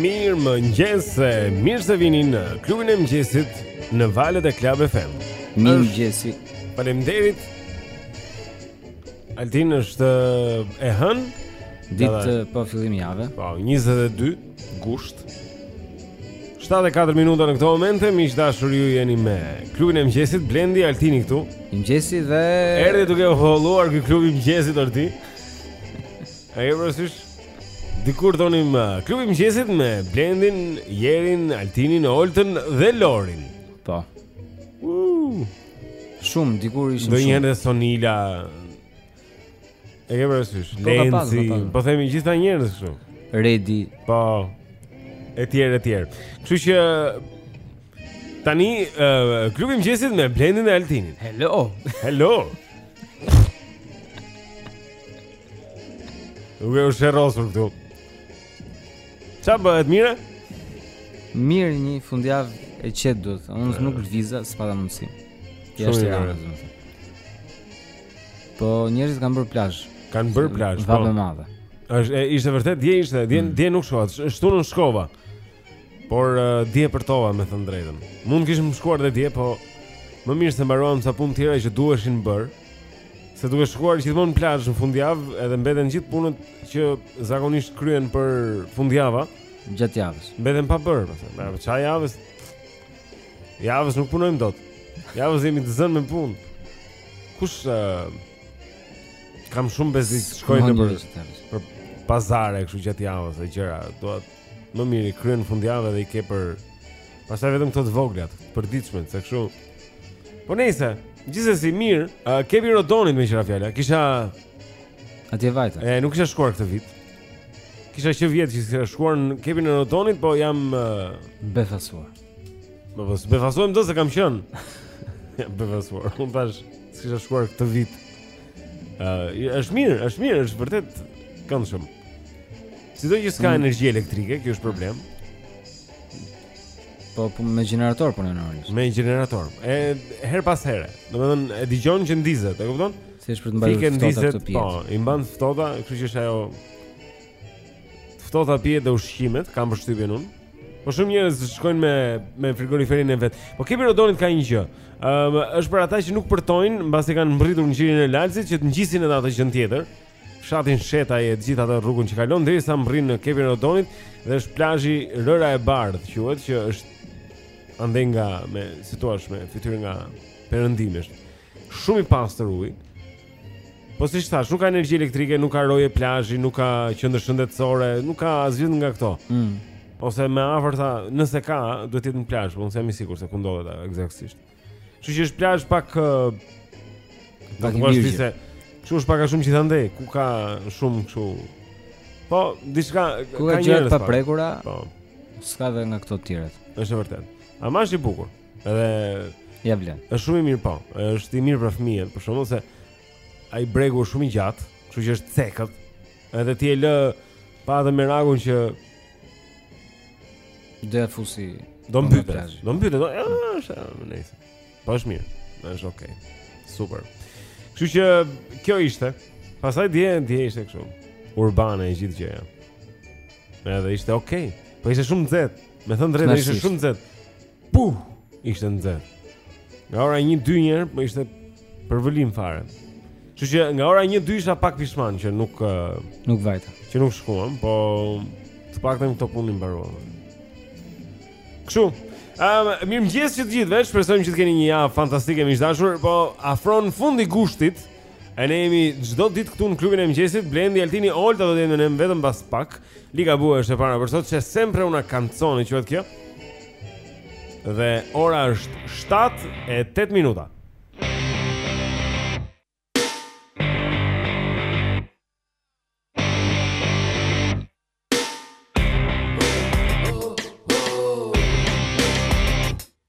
Mirëmëngjes, mirë se vini në klubin e mëngjesit në valët e Club FM Mirëmëngjesi Faleminderit Altin është e hënë Ditë po fillim jave Po, 22 Gusht 7 e 4 minuta në këto momente Miq të dashur ju jeni me Klubin e mëngjesit, Blendi, Altini këtu I mëngjesit dhe... Erdi duke u holluar ky klubi i mëngjesit orti E ke parasysh Dikur thonim uh, Klubi i mëngjesit me Blendin, Jerin, Altinin, Oltën dhe Lorin Po uh. Shumë, dikur ishim shumë Do njëherë dhe Sonila E ke parasysh? Po, Lenci, po, po themi gjithë ata njerëz kështu. Redi, po etj etj. Kështu që tani uh, klubi i mëngjesit me Blendin e Altinin. Hello. Hello. U e ushe rosur këtu Ça bëhet mirë? Mirë një fundjavë e qetë duhet Unë nuk lëviza se s'pata mundësi Shumë i rrë Po njerëzit kanë bërë plazh. Kanë bërë plazh. Po. Vapë e madhe. Është ishte vërtet, dje ishte, dje mm. dje nuk shkova, të shtunën shkova. Por dje përtova me thënë të drejtën. Mund të kishim shkuar dhe dje, po më mirë se mbaruam ca punë të tjera që duheshin bërë. Se duke shkuar gjithmonë në plazh në fundjavë, edhe mbeten gjithë punët që zakonisht kryen për fundjava gjatë javës. Mbeten pa bërë, pastaj. Pra, gjatë javës Javës nuk punojmë dot. Javës jemi të zënë me punë. Kështu uh, kam shumë bezi të shkoj në për, për pazare kështu gjatë javës e gjëra. Do të më mirë i kryen në fundjavë dhe i ke për pastaj vetëm këto të voglat, të përditshme, se kështu. Po nejse, gjithsesi mirë, uh, Kepi i Rodonit me qira fjala. Kisha atje vajta. E nuk kisha shkuar këtë vit. Kisha që vjet që s'kisha shkuar në Kepin e Rodonit, po jam... Uh... Befasuar. Më po, befasuar mëdo se kam qenë. Jam befasuar, unë tash, s'kisha shkuar këtë vit. Uh, është mirë, është mirë, është vërtet këndshëm. Sido që s'ka mm. energji elektrike, kjo është problem. Po, po me gjenerator punon kryesisht. Me gjenerator, e herë pas here. Domethënë, e dëgjon që ndizet, e kupton? Si është për të mbajtur ftohta këtë pjesë? Po, i mban ftohta, kështu që është ajo ftohta pije dhe ushqimet, kam përshtypjen unë. Po shumë njerëz shkojnë me me frigoriferin e vet. Po Kepi Rodonit ka një gjë. Ëm um, është për ata që nuk përtojnë mbasi kanë mbritur në Gjirin e Lalzit që të ngjisin edhe atë gjën tjetër. Fshatin Shetaj e gjithë atë rrugën që kalon derisa mbrin në Kepin e Rodonit dhe është plazhi Rëra e Bardh, quhet që është andej nga me si i thuash me fytyrë nga perëndimi. Shumë i pastër uji. Po siç thash, nuk ka energji elektrike, nuk ka roje plazhi, nuk ka qendër shëndetësore, nuk ka asgjë nga këto. Mm. Ose më afërta, nëse ka, duhet të jetë në plazh, nuk jam i sigurt se ku ndodhet ajo eksaktësisht. Kështu që është plazh pak Do të mos dise. Kështu është pak a shumë gjithandej, ku ka shumë kështu. Po, diçka ka gjëra pa prekura. Po. S'ka dhe nga këto të tjerat. Është vërtet. Ama është i bukur. Edhe ia vlen. Është shumë i mirë po. Është i mirë për fëmijët, për shkakun se ai bregu është shumë i gjatë, kështu që është cekët. Edhe ti e lë pa atë merakun që do të fusi do mbytë. Do mbytë, do është nëse. Po është mirë. Është okay. Super. Kështu që kjo ishte. Pastaj dje dje ishte kështu. Urbane e gjithë gjëja. Edhe ishte okay. Po ishte shumë nxehtë. Me thënë drejtë ishte shumë nxehtë. Puh, ishte nxehtë. Nga ora 1 2 njëherë, po ishte përvëlim fare. Kështu që nga ora 1 2 isha pak pishman që nuk nuk vajta, që nuk shkuam, po të paktën këto punë mbaruam. Kështu. Ehm, um, mirëmëngjes të gjithëve. Shpresojmë që të keni një javë fantastike miq të dashur, po afron fundi i gushtit. E ne jemi çdo ditë këtu në klubin e mëngjesit, Blendi, Altini, Olta do të jemi në vetëm pas pak. Ligabue është e para për sot c'è sempre una canzone quhet kjo. Dhe ora është 7 e 8 minuta.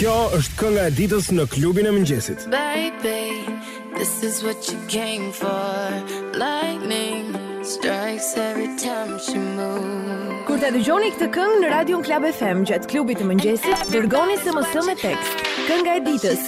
Kjo është kënga e ditës në klubin e mëngjesit. Baby, this is what you came for. Lightning strikes every time she moves. Kur ta dëgjoni këtë këngë në Radion Club FM gjatë klubit të mëngjesit, dërgoni SMS me tekst. Kënga e ditës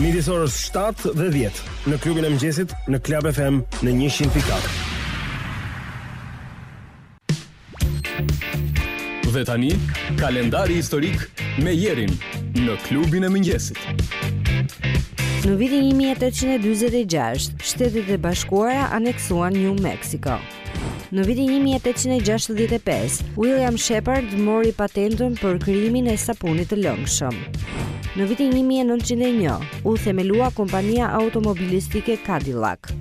Midis orës 7 dhe 10 në klubin e mëngjesit në Club FM në 100.4. Dhe tani, kalendari historik me Jerin në klubin e mëngjesit. Në vitin 1846, Shtetet e Bashkuara aneksuan New Mexico. Në vitin 1865, William Shepard mori patentën për krijimin e sapunit të lëngshëm. Në vitin 1901, u themelua kompania automobilistike Cadillac.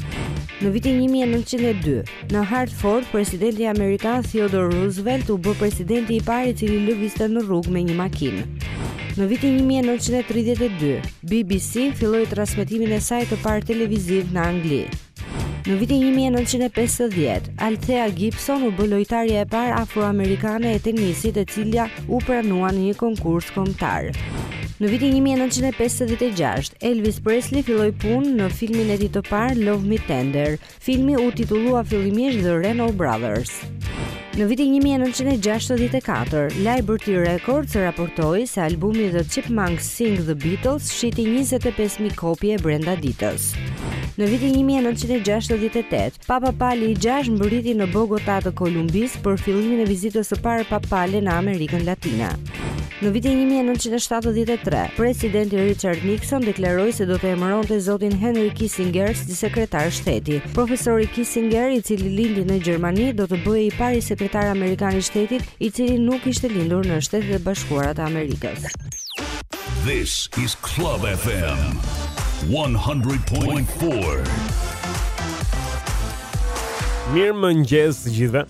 Në vitin 1902, në Hartford, presidenti amerikan Theodore Roosevelt u bë presidenti i parë i cili lëvizte në rrugë me një makinë. Në vitin 1932, BBC filloi transmetimin e saj të parë televiziv në Angli. Në vitin 1950, Althea Gibson u bë lojtarja e parë afroamerikane e tenisit e cila u pranua në një konkurs kombëtar. Në vitin 1956, Elvis Presley filloi punë në filmin e tij të parë Love Me Tender. Filmi u titullua fillimisht The Reno Brothers. Në vitin një mijë e nëntëqind e gjashtëdhjetë e katër, Liberty Records raportoi se albumi The Chipmunks Sing The Beatles shiti njëzet e pesë mijë kopje brenda ditës. Në vitin një mijë e nëntëqind e gjashtëdhjetë e tetë, Papa Pali i gjashtë mbërriti në Bogota të Kolumbisë për fillimin e vizitës së parë papale në Amerikën Latine. Në vitin 1973, presidenti Richard Nixon deklaroi se do të emëronte zotin Henry Kissinger si sekretar shteti. Profesori Kissinger, i cili lindi në Gjermani, do të bëhej i pari sekretar amerikan i shtetit, i cili nuk ishte lindur në Shtetet e Bashkuara të Amerikës. This is Club FM 100.4. Mirëmëngjes të gjithëve.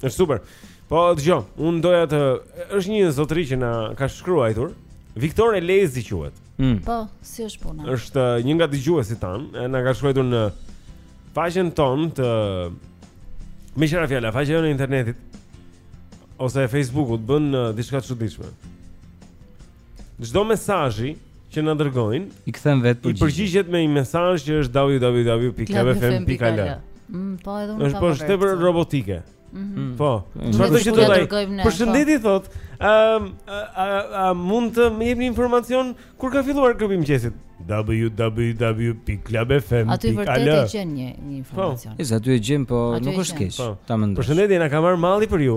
Është super. Po dëgjoj, unë doja të është një zotëri që na ka shkruajtur. Viktor Elezi quhet. Mm. Po, si është puna? Është uh, një nga dëgjuesit tanë, na ka shkruajtur në faqen tonë të Meqë ra fjala, faqja jonë e internetit Ose e Facebookut, bën uh, diçka të çuditshme çdo mesazhi që na dërgojnë i kthen vetë përgjigje. I përgjigjet me një mesazh që është www.clubfm.al. Mm, po edhe unë. Është po tepër robotike. Mhm. Po. Mm. Çfarë do të thotë ai? Përshëndetje po. thotë. Ëm a mund të më jepni informacion kur ka filluar klubi i mëngjesit? www.clubfm.al. Aty vërtet e gjen një një informacion. Po. Ës aty e gjen, po nuk është keq. Po. Ta mendoj. Përshëndetje, na ka marrë malli për ju.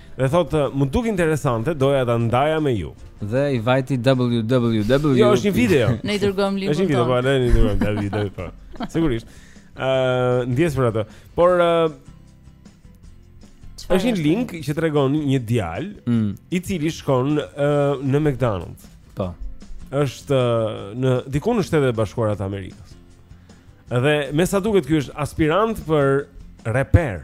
Dhe thotë, m'u duk interesante, doja ta ndaja me ju. Dhe i vajti www. Jo, është një video. Ne i dërgojmë linkun. Është një video, po ne i dërgojmë ta video po. Sigurisht. Ë, uh, ndjesë për atë. Por uh, është një link që tregon një djalë mm. i cili shkon uh, në McDonald's. Po. Është uh, në diku në Shtetet e Bashkuara të Amerikës. Dhe me sa duket ky është aspirant për reper.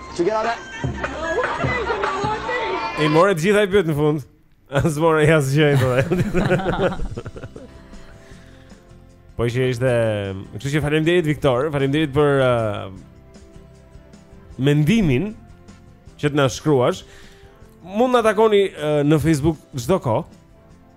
You get all that E i more të gjitha e pyet në fund A s'mora asgjë po Po që ishte Kështu që faleminderit Viktor Faleminderit për uh, Mendimin Që të na shkruash Mund na takoni uh, në Facebook Çdo kohë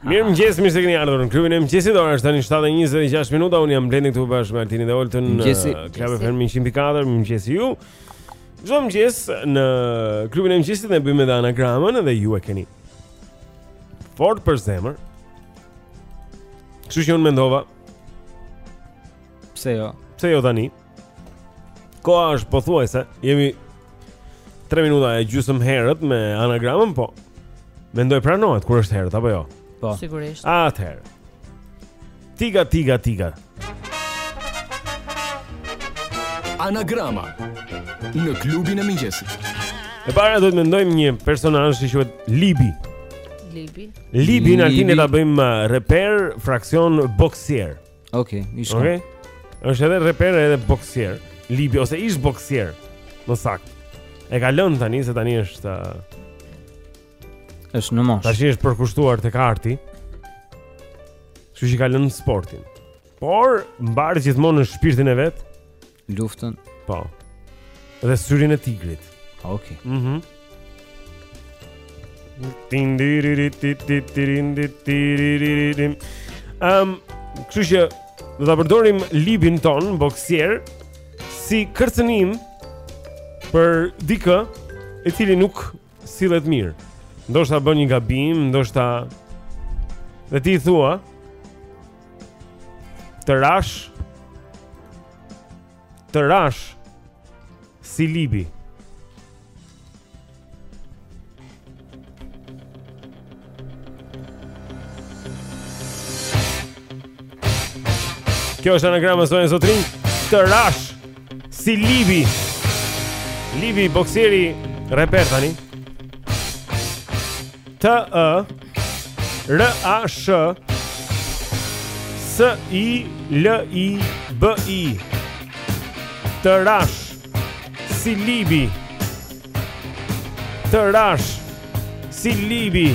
Mirëmëngjes, mirë se keni ardhur në klubin e mëngjesit Ora 7.26 minuta Unë jam Blendi këtu bashkë me Altinin dhe Oltën në Club FM 100.4 Mirëmëngjesi ju Çdo mëngjes në klubin e mëngjesit Ne bëjmë edhe anagramën Dhe ju e keni Fort për zemër Kështu që unë mendova Pse jo Pse jo tani Koha është pothuajse Jemi 3 minuta e gjysmë herët me anagramën po Mendoj pranohet kur është herët apo jo Po Sigurisht Atëherë Tiga, tiga, tiga Anagrama Në klubin e mëngjesit. E para do të mendojmë një personazh që quhet Libi Libi Libin Altin e ta bëjmë uh, reper fraksion boksier Libi Okej, okay, ishte. Okej. Okay. Është edhe reper edhe boksier, Libi ose ish boksier. Më saktë. E ka lënë tani se tani është është në moshë. Tashi është përkushtuar tek arti. Kështu që ka lënë sportin. Por mbart gjithmonë në shpirtin e vet Luftën. Po. Dhe syrin e tigrit. Okej. Okay. Mhm. Mm Ehm, kështu që do ta përdorim Libin tonë boksier si kërcënim për dikë i cili nuk sillet mirë. Ndoshta bën një gabim, ndoshta dhe ti i thua të rash të rash si Libi. Kjo është anagrama zonja zotërinj Të rash Si Libi Libi bokseri Reper tani T Ë R A SH S I L I B I Të rash Si Libi Të rash Si libi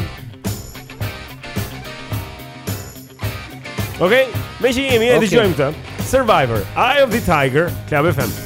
Ok, meqë jemi e dëgjojmë këtë Survivor, Eye of the Tiger, Club FM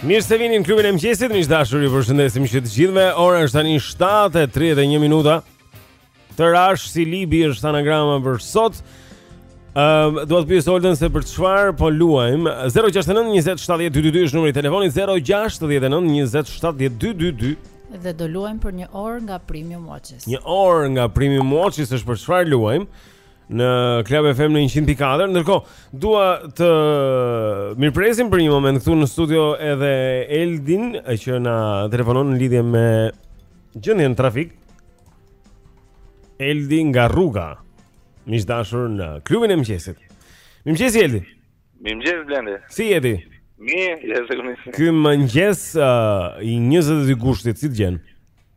Mirë se vini në klubin e mëngjesit, miq të dashur, ju përshëndesim që të gjithëve. Ora është tani 7 e 31 minuta. Të rash si libi është anagrama për sot. Ëm, uh, do të pyes Oltën se për çfarë po luajmë. 069 20 70 222 është numri i telefonit 069 20 70 222 dhe do luajmë për një orë nga Premium Watches. Një orë nga Premium Watches është për çfarë luajmë? Në Club FM në 100.4 Ndërkohë, dua të mirëpresim për një moment këtu në studio edhe Eldin që na telefonon në lidhje me gjendjen në trafik. Eldi nga rruga miq të dashur në klubin e mëngjesit Mirëmëngjesi Eldi Mirëmëngjesi Blendi Si jeni? Mirë, si kemi Ky mëngjes uh, i 22 gushtit, si të gjen?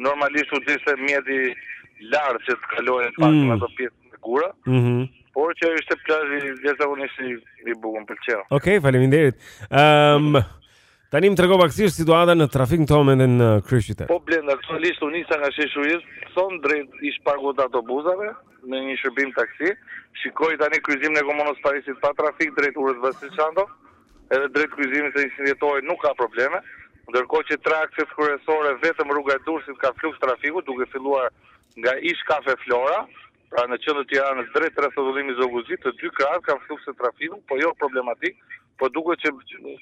Normalisht u donte mjet i lartë që të kaloje pak mm. në ato pjesë me gurë. Mhm. Mm por që ishte plazh jashtëzakonisht i, i bukur, pëlqeu. Okej, okay, faleminderit. Ehm um, Tani më trego pak si është situata në trafik në tomen dhe në kryeqytet. Po Blendi aktualisht u nisa nga Sheshi Uillson drejt ish parkut të autobusave në një shërbim taksi. Shikoj tani kryqëzimin e Komunës së Parisit pa trafik drejt urës Vasil Shanto. Edhe drejt kryqëzimit të Njëzetenjë Dhjetorit nuk ka probleme, ndërkohë që tre akset kryesore vetëm rruga e Durrësit ka fluks trafiku, duke filluar nga ish kafe Flora, pra në qendër të Tiranës drejt rrethrrotullimit Zogu i Zi, të dy krahët kanë flukse trafiku, po jo problematik, por duket që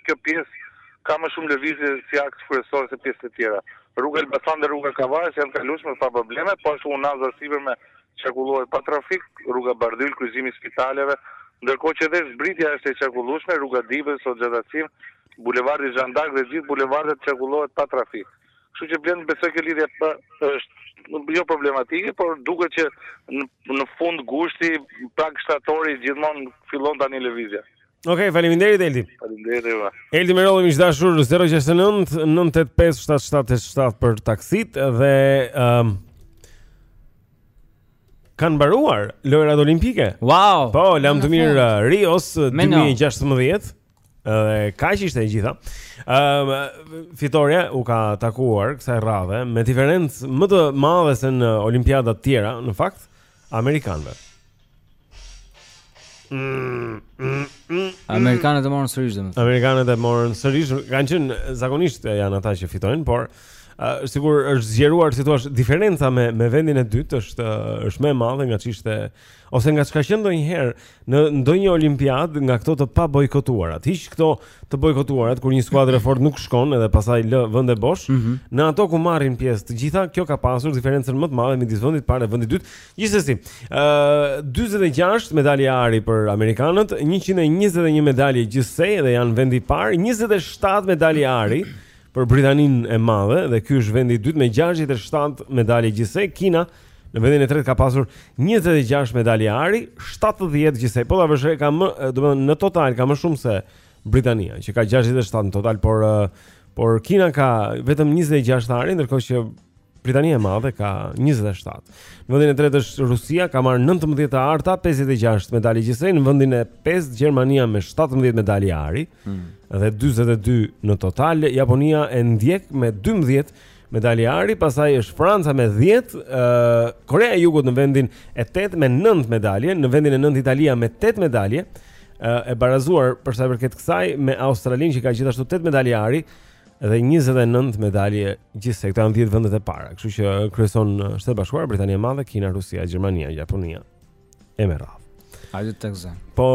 kjo pjesë ka më shumë lëvizje si aks kryesor se pjesët e tjera. Rruga e Elbasanit dhe rruga e Kavajës janë të kalueshme pa probleme, po ashtu unaza e sipërme Qarkullohet pa trafik rruga Bardhyl, kryqëzimi i spitaleve, ndërkohë që dhe zbritja është e qarkullueshme, rruga e Dibrës, Hoxha Tahsim, bulevardi Zhan Dark dhe gjithë bulevardet qarkullohet pa trafik. Kështu që Blendi besoj kjo lidhje është jo problematike, por duket që në fundgushti, prag shtatori gjithmonë fillon tani lëvizja. Okej, okay, faleminderit Eldi. Faleminderit juve. Eldi Merolli miq të dashur 069 985 7777 për taksitë dhe ëm um, kanë mbaruar lojërat olimpike. Wow. Po, lamtumirë uh, Rios 2016. Uh, dhe kaq ishte e gjitha. Ëm um, fitorja u ka takuar kësaj radhe me diferencë më të madhe se në olimpiada të tjera, në fakt. amerikanëve. Mm, mm, mm, Amerikanët e morën sërish domethënë. Amerikanët e morën sërish, kanë qenë zakonisht janë ata që fitojnë, por uh, sikur është zgjeruar si të thuash diferenca me me vendin e dytë është është më e madhe nga ç'ishte ose nga ç'ka qenë ndonjëherë në ndonjë olimpiad nga këto të pabojkotuarat. Hiq këto të bojkotuarat kur një skuadër e fortë nuk shkon edhe pastaj lë vende bosh. Mm -hmm. Në ato ku marrin pjesë të gjitha, kjo ka pasur diferencën më të madhe midis vendit parë dhe vendit dytë. Gjithsesi, ë uh, 46 medalje ari për amerikanët, 121 medalje gjithsej dhe janë vendi i parë, 27 medalje ari për Britaninë e Madhe dhe ky është vendi i dytë me 67 medalje gjithsej. Kina në vendin e tretë ka pasur 26 medalje ari, 70 gjithsej. Po ta vësh re, ka më, do të thënë në total ka më shumë se Britania, që ka 67 në total, por por Kina ka vetëm 26 ari, ndërkohë që Britania e Madhe ka 27. Në vendin e tretë është Rusia, ka marrë 19 të arta, 56 medalje gjithsej, në vendin e pestë Gjermania me 17 medalje ari mm. dhe 42 në total. Japonia e ndjek me 12 medalje ari, pastaj është Franca me 10, uh, Korea e Jugut në vendin e tetë me 9 medalje, në vendin e nëntë Italia me 8 medalje. Uh, e barazuar për sa i përket kësaj me Australinë që ka gjithashtu 8 medalje ari, dhe 29 medalje gjithsej. Këto janë 10 vendet e para, kështu që kryeson uh, Shtetet e Bashkuara, Britania e Madhe, Kina, Rusia, Gjermania, Japonia e me radhë. Hajde tek zë. Po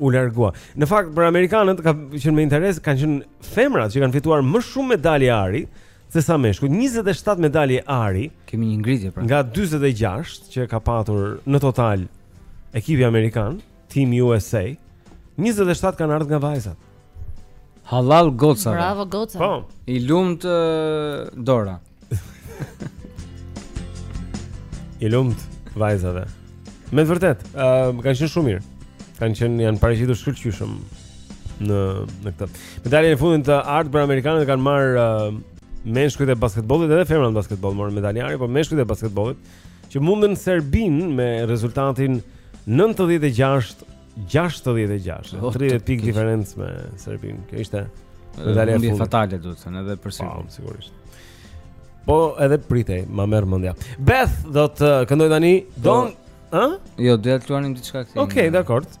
u largua. Në fakt për amerikanët ka qenë me interes, kanë qenë femrat që kanë fituar më shumë medalje ari se sa meshkujt. 27 medalje ari. Kemi një ngritje pra. Nga 46 që ka patur në total ekipi amerikan. Team USA, 27 kanë ardhur nga vajzat. Halal goca. Bravo goca. Po. I lumt uh, dora. I lumt vajzave. Me vërtet, ë uh, kanë qenë shumë mirë. Kanë qenë janë paraqitur shkëlqyshëm në në këtë. Medaljen e fundit të artë për amerikanët kanë marr uh, meshkujt e basketbollit edhe femrat në basketboll morën medalje ari, por meshkujt e basketbollit që mundën Serbinë me rezultatin 96 66, 30 pikë diferencë me Serbinë. Kjo ishte medalja e fundit. fatale duhet thënë edhe për Serbinë. Po, sigurisht. Po, edhe pritej, ma merr mendja. Beth do të këndojë tani Don, ë? Jo, do të luanim diçka këtu. Okej, okay, dakord.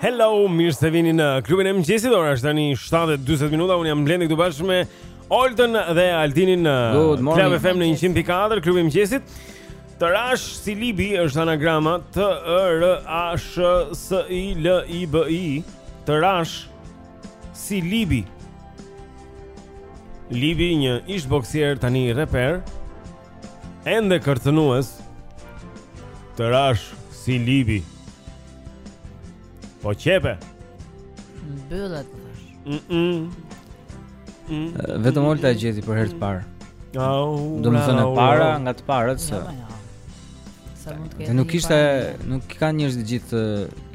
Hello, mirë se vini në klubin e mëngjesit. Ora është tani 7:40 minuta. Unë jam Blendi këtu bashkë me Oltën dhe Altinin në Club FM në 104 klubi e mëngjesit. Trash si Libi është anagrama T R A S H S I L I B I. Trash si Libi. Libi një ish boksier tani reper. Ende kërcënues Të rash si libi Po qepe Mbyllet të rash mm -mm. mm. Vetëm Olta e gjeti për herë të parë oh, Domethënë e para nga të parët se Dhe nuk ishte, nuk kanë njerëzit të gjithë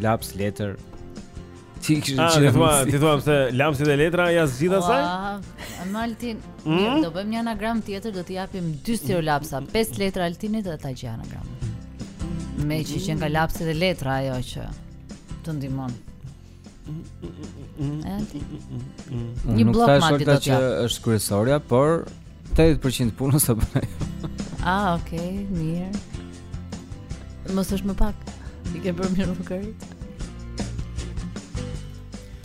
laps, letër Ti i kishin qenë. Ti thua, ti thua se lapsi dhe letra ia zgjidh asaj? Po. Altin, hmm? do bëjmë një anagram tjetër, do t'i japim dy stilolapsa, pesë hmm. letra Altinit dhe ta gjejë anagramin. Meqë qenka lapsi dhe letra ajo që të ndihmon. Një blok Altin do të japë. Nuk është kryesorja, por 80% punës ajo. Ah, okay, mirë. Mos është më pak. I ke bërë mirë kërri.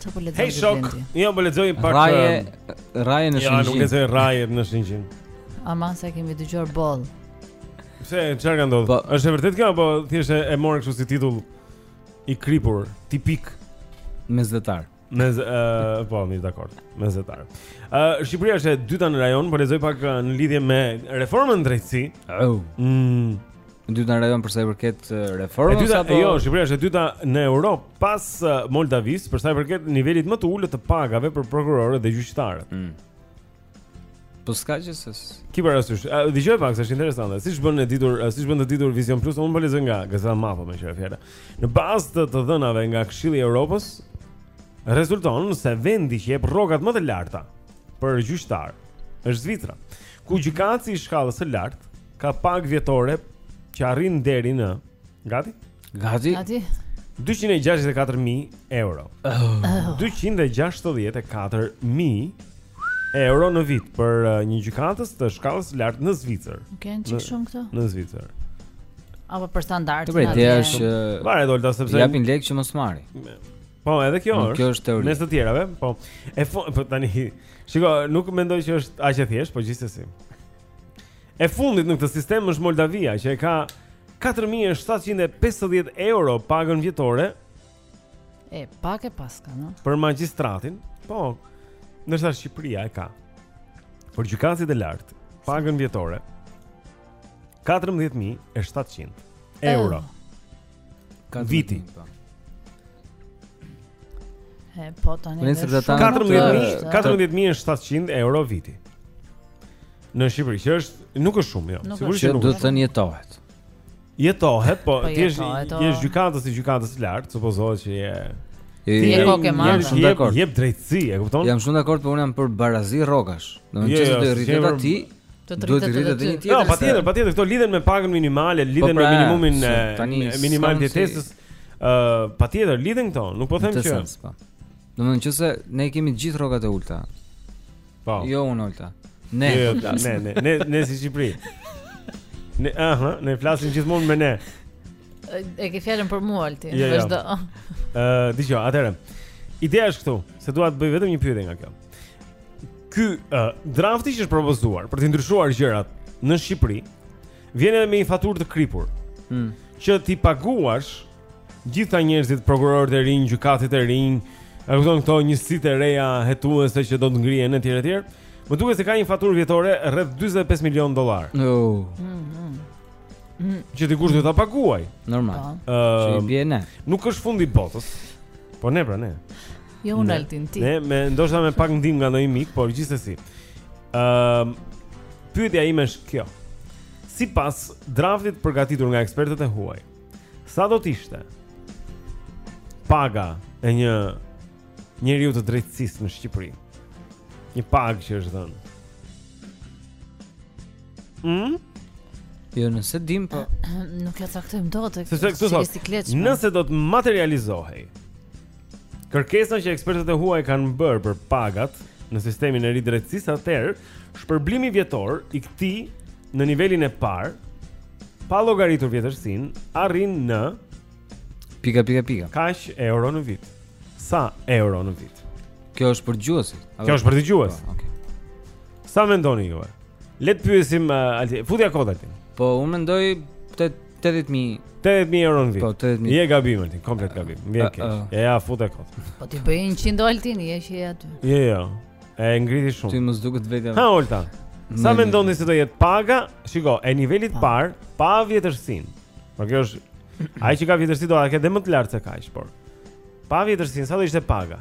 Çfarë po lexon? Hey, shok. Jo, po lexoj pak. Orgji, um, orgji në Shëngjin. Ja, nuk lexoj orgji në Shëngjin. Aman se kemi dëgjuar boll. Pse çfarë ka ndodhur? Po, është e vërtetë kjo apo thjesht e more kështu si titull i kripur, tipik mezetar? Me z, uh, po, mirë dakord. Mezetar. Ë uh, Shqipëria është e dyta në rajon, po lexoj pak uh, në lidhje me reformën në drejtësi. Oh. Mm. E dyta në rajon për sa i përket reformës apo? E dyta, apo... jo, Shqipëria është e dyta në Europë pas uh, Moldavisë për sa i përket nivelit më të ulët të pagave për prokurorët dhe gjyqtarët. Mm. Po s'ka gjë se Ki parasysh, dëgjo pak se është interesante Siç bën të ditur, siç bën të ditur Vizion Plus Unë po lexoj nga gazeta Mapo meqë ra fjala Në bazë të të dhënave nga Këshilli i Europës Rezulton se vendi që jep rrogat më të larta Për gjyqtarë është Zvicra Ku gjykatësi i shkallës së lartë Ka pagë vjetore Që arrin deri në Gati? Gati? Gati. 264.000 euro. Oh. 264.000 euro në vit për uh, një gjykatës të shkallës së lartë në Zvicër. Nuk janë çik shumë këto? Në Zvicër. Apo për standardin. Po ideja është Varet Olta sepse japin lekë që mos marrin. Po, edhe kjo është. Kjo është teori. Mes të tjerave, po. E po tani, shiko, nuk mendoj që është aq e thjeshtë, po gjithsesi. E fundit në këtë sistem është Moldavia, që e ka 4750 euro pagën vjetore. E pak e paska, no? Për magjistratin, po. Ndërsa Shqipëria e ka për gjykatësit e lartë pagën vjetore 14700 euro. Oh. Ka viti. E po tani. Nëse do ta 14000, 14700 euro viti. Në Shqipëri që është nuk është shumë, jo. Sigurisht që nuk do të thotë jetohet. Jetohet, po, po të jesh gjykatës i gjykatës së lartë, supozohet që je Ti je kokë marrë. Jam shumë dakord. Jep drejtësi, e kupton? Jam shumë dakord, por unë jam për barazi rrogash. Do të thotë se do të rritet aty. Do të rritet edhe ty. Jo, jo patjetër, patjetër, këto lidhen me pagën minimale, po lidhen me pra, minimumin minimal të jetesës. Ë, patjetër lidhen këto, nuk po them që. Po. Domethënë që se ne kemi të gjithë rrogat e ulëta. Po. Jo unë Olta. Ne, jo, jo, ne, ne, ne, ne si Shqipëri. Ne, aha, ne flasim gjithmonë me ne. E ke fjalën për mua Altin, jo, vazhdo. Ë, dëgjoj, atëherë. Ideja është këtu, se dua të bëj vetëm një pyetje nga kjo. Ky uh, drafti që është propozuar për të ndryshuar gjërat në Shqipëri vjen edhe me një faturë të kripur. Mm. Që t'i paguash gjithë njerëzit, prokurorët e rinj, gjykatësit e rinj, e kupton këto njësitë e reja hetuese që do të ngrihen etj etj. Më duket se ka një faturë vjetore rreth 45 milion dollarë. Oh. Mm -hmm. Mm. Që dikush do ta paguajë? Normal. Ëh, uh, që i bie ne. Nuk është fundi i botës. Po ne pra ne. Jo unë Altin ti. Ne me ndoshta me pak ndihmë nga ndonjë mik, por gjithsesi. Ëm uh, pyetja ime është kjo. Sipas draftit përgatitur nga ekspertët e huaj, sa do të ishte paga e një njeriu të drejtësisë në Shqipëri? Një pagë që është dhënë. Mm? Jo, ne s'e dimë po nuk e caktojmë dot. Sepse këtu thotë, nëse do të materializohej, Kërkesa që ekspertët e huaj kanë bërë për pagat në sistemin e ri të drejtësisë atëherë, shpërblimi vjetor i këtij në nivelin e parë pa llogaritur vjetërsinë arrin në pika pika pika. Kaq euro në vit? Sa euro në vit? Kjo është për dëgjuesit. Kjo është për dëgjues. Po, okej. Sa mendoni ju? Le të pyesim uh, Altin, futja kot Altin. Po, unë mendoj te 80000 80000 euro në vit. Po 80000. Je gabim Altin, komplet uh, gabim. Vjen uh, keq. Uh, uh. Ia futa kot. Po ti bëje 100 o Altin, je që je aty. Jo, jo. E ngriti shumë. Ti mos duket vetëm. Hë Olta. Sa mm. mendon ti se do jetë paga? Shiko, e nivelit të parë, pa vjetërsinë. Po kjo është ai që ka vjetërsi do ta ketë më të lartë se kaq, por. Pa vjetërsinë, sa do ishte paga?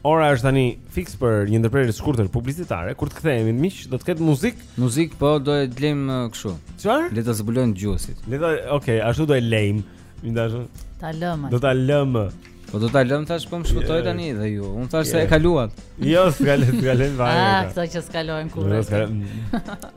Ora është tani fiks për një ndërprerje të shkurtër publicitare. Kur të kthehemi miq, do të ketë muzikë. Muzikë po do e lëmë uh, kështu. Çfarë? Le ta zbulojnë dëgjuesit. Le ta, okay, ashtu do e lëmë. Miq të dashur. Ta lëmë. Do ta lëmë. Po do ta lëmë thashë po më shpëtoi yeah. tani dhe ju. Unë thashë yeah. se e kaluat. Jo, s'kalohet, s'kalohet. Ah, këto që s'kalojnë kurrë.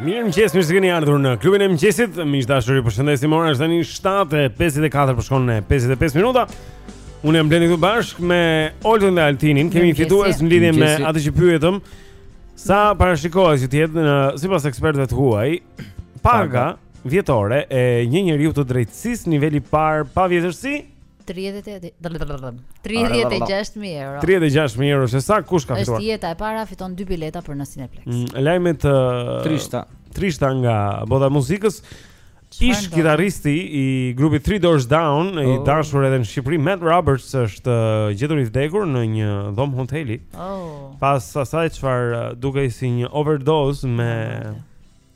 Mirëmëngjes, mirë se keni ardhur në klubin e mëngjesit Miq të dashur ju përshëndesim ora është tani 7.54 për të shkuar në 55 minuta Unë jam Blendi këtu bashkë me Oltën dhe Altinin Kemi një fitues në lidhje me atë që pyetëm Sa parashikohet që të jetë sipas ekspertëve të huaj Paga vjetore e një njeriu të drejtësisë niveli i parë pa vjetërsi 36000 euro. 36000 euro, ësht se kush ka fituar? Është Jeta e para, fiton dy bileta për në Cineplex. Mm, Lajme të trishta, trishta nga bota e muzikës. Ish kitaristi i grupit Three Doors Down, oh. i dashur edhe në Shqipëri, Matt Roberts është uh, gjetur i vdekur në një dhomë hoteli. Oh. Pas asaj çfarë uh, dukej si një overdose me oh,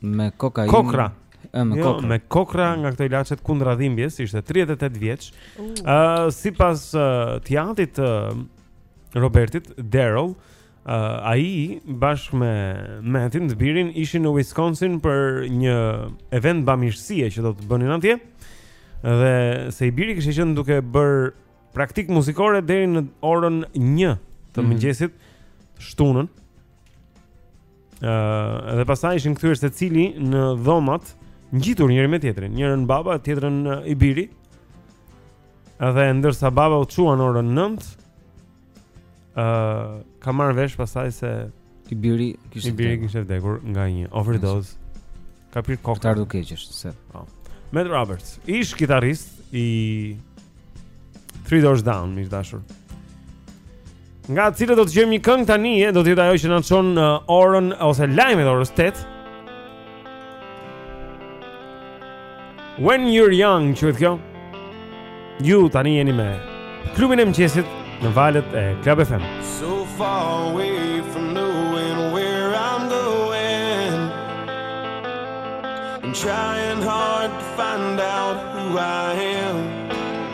Me kokainë. Kokra. Ëh, me jo, kokra. Jo, me kokra nga këto ilaçet kundra dhimbjes, ishte 38 vjeç. Ëh, uh, sipas uh, të jatit uh, Robertit Darrell, uh, ai bashkë me Mattin të birin ishin në Wisconsin për një event bamirësie që do të bënin atje. Dhe se i biri kishte qenë duke bërë praktikë muzikore deri në orën 1 të mm. mëngjesit të shtunën. Ëh, dhe pastaj ishin kthyer secili në dhomat, ngjitur njëri me tjetrin, njërën baba, tjetrën i biri. Edhe ndërsa baba u çua në orën 9, ëh, uh, ka marrë vesh pastaj se i biri kishte i biri kishte vdekur nga një overdose. Ka pirë kokrra. Të ardhur keq është se. Po. Matt Roberts, ish kitarist i Three Doors Down, ish dashur. Nga të cilët do të dëgjojmë një këngë tani, do të jetë ajo që na çon në uh, orën ose lajmet e orës 8. When you're young, quhet kjo? Ju tani jeni me klubin e mëngjesit në valët e Club FM. So far away from knowing where I'm going. I'm trying hard to find out who I am.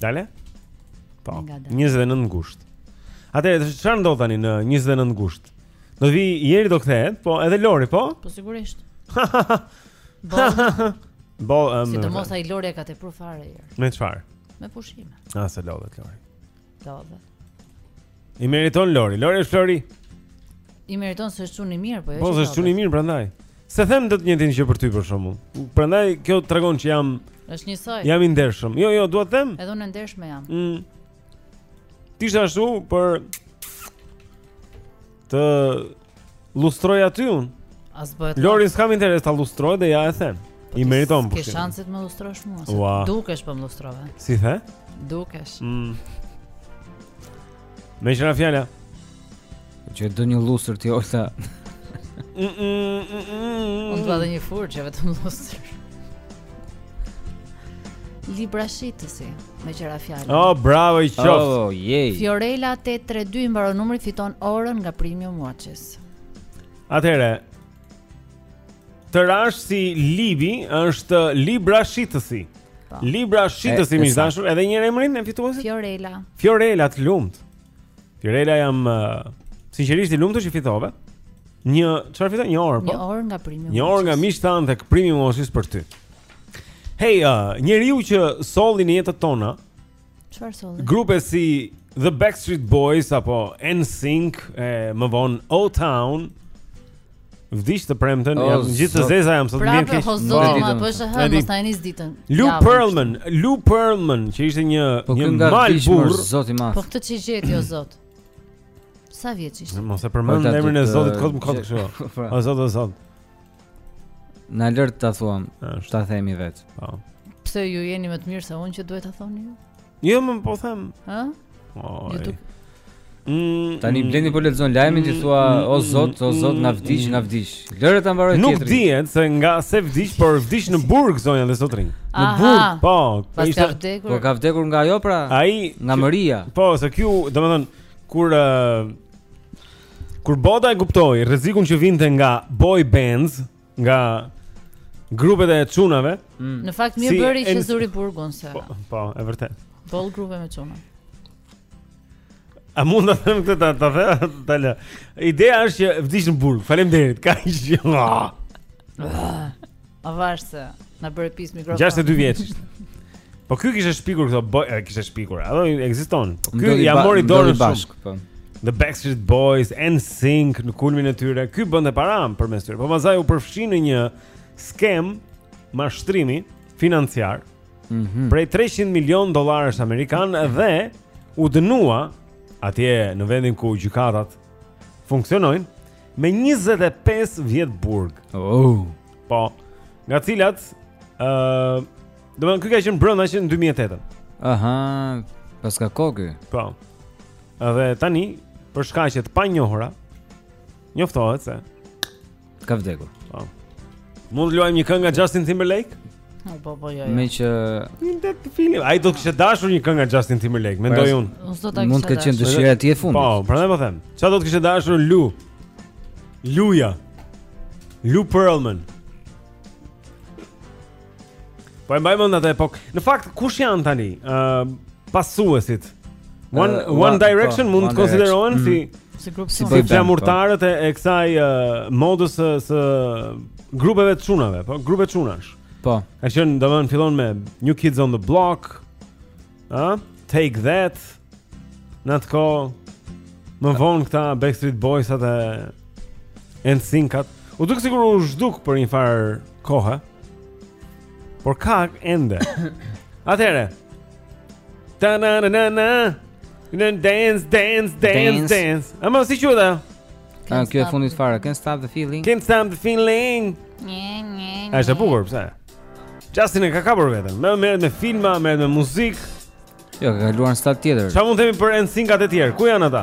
Dale? Po, 29 gusht. Atëherë çfarë ndodh tani në 29 gusht? Do vi Jeri do kthehet, po edhe Lori, po? Po sigurisht. Bo. Bo, um, si të mos, ai Lori e ka tepru fare Jeri. Me çfarë? Me pushime. Ah, se lodhet Lori. Lodhet. I meriton Lori. Lori është flori. I meriton se është çun i mirë, po jo. Po është çun i mirë prandaj. Se them do të njëjtin gjë për ty për shembull. Prandaj kjo tregon që jam Është njësoj. Jam i ndershëm. Jo, jo, dua të them. Edhe unë e ndershme jam. Mm. Ti je ashtu për Të lustroj aty un. As bëhet. Lorin s'kam interes ta lustroj dhe ja e them. Po I meriton po. Ke shanset më lustrosh mua. Wow. Dukesh po më lustrove. Si the? Dukesh. Mm. Me qëra fjalla Që e do një lusër t'i ojta Unë të dhe një furë që e vetë më lusër Librashitësi me qenë fjala. Oh, bravo i qoftë. Oh, yay. Fiorella 832 mbaron numri fiton orën nga Premium Watches. Atëherë. Të rrash si Libi është Librashitësi. Po. Librashitësi më i dashur, edhe një herë emrin e fituesit? Fiorella. Fiorella të lumtë. Fiorella jam uh, sinqerisht i lumtur që fitove. Një, çfarë fitoi? Një orë, po. Një orë nga Premi. Një orë nga miqtë tanë tek Premium Watches për ty. Hey, uh, njeriu që solli në jetën tona. Çfarë solli? Grupe si The Backstreet Boys apo NSYNC, e më von O Town. Vdiq të premten, oh, jam gjithë të zeza jam sot pra, mirë. Prapë o zot po, ma po është e hënë, mos na e nis ditën. Lou Pearlman, Lou Pearlman, që ishte një po, një mal burrë, zot i madh. Po këtë ç'i gjeti o zot? Sa vjeç ishte? Mos e përmend po, emrin e zotit kot më kot kështu. Pra. O zot o zot. Na lër ta thuam, ta themi vetë. Po. Pse ju jeni më të mirë se unë që duhet ta thoni ju? Jo, më po them. Ë? Oj. Mm, Tani mm. Blendi po lexon lajmin ti thua mm, o zot, o zot na vdiq, na vdiq. Lëre ta mbarojë tjetri. Nuk dihet se nga se vdiq, por vdiq në burg zonja dhe zotërinj. Në burg, po. Po ka vdekur. Po ka vdekur nga ajo pra. Ai nga Maria. Po, se ky, domethënë, kur kur bota e kuptoi rrezikun që vinte nga boy bands, nga grupet e çunave. Mm. Në fakt mirë ç'i bëri që zuri burgun se. Po, po, e vërtetë. Boll grupe me çuna. A mund të them këtë ta ta ta, ta lë. Ideja është që vdiq në burg. Faleminderit. Ka gjë. A vashë. Na bëre pis mikrofonin. 62 vjeç. Po ky kishte shpikur këto, boj, e kishte shpikur. Ato ekzistonin. Po ky ia mori dorën bashkë, me. The Backstreet Boys, NSYNC në kulmin e tyre. Ky bënte para përmes tyre. Po masaj u përfshi në një skemë mashtrimi financiar. Mm -hmm. Prej 300 milion dollarësh amerikanë dhe u dënua atje në vendin ku gjykatat funksionojnë me 25 vjet burg. Oh. Po. Nga të cilat ë uh, domethënë ky ka qenë brenda që në 2008. Aha, paska kohë. Po. Edhe tani për shkaqe të panjohura njoftohet se ka vdekur. Po. Mund të luajmë një këngë nga Justin Timberlake? Po po po jo. jo. Meqë nga vitet e fundit. Ai do të kishte dashur një këngë nga Justin Timberlake, mendoj unë. Mund të ketë qenë dëshira e tij e fundit. Po, prandaj po them. Çfarë do të kishte dashur Lou? Luja. Lou Pearlman. Po e mbaj mend atë epokë. Në fakt, kush janë tani? Ë uh, pasuesit. One uh, One po, Direction po, mund të konsiderohen mm. si Si grup si band. Si flamurtarët po. e kësaj uh, modës së së grupeve të çunave, po grupe çunash. Po. Ka qenë domethënë fillon me New Kids on the Block. Ëh? Take That. Në atë kohë. Më vonë këta Backstreet Boys atë, NSYNC-at. U duk sikur u zhduk për njëfarë kohe. Por ka ende. Atëherë, Ta na na na na. Në dance dance dance dance. A mo si quhet ajo? Ah, kjo e fundit fare. Can't stop the feeling. Can't stop the feeling. Nje nje. A është e bukur pse? Justin e ka kapur veten. Merret me filma, merret me muzikë. Jo, ka kaluar në stad tjetër. Çfarë mund të themi për Ensinkat e tjerë? Ku janë ata?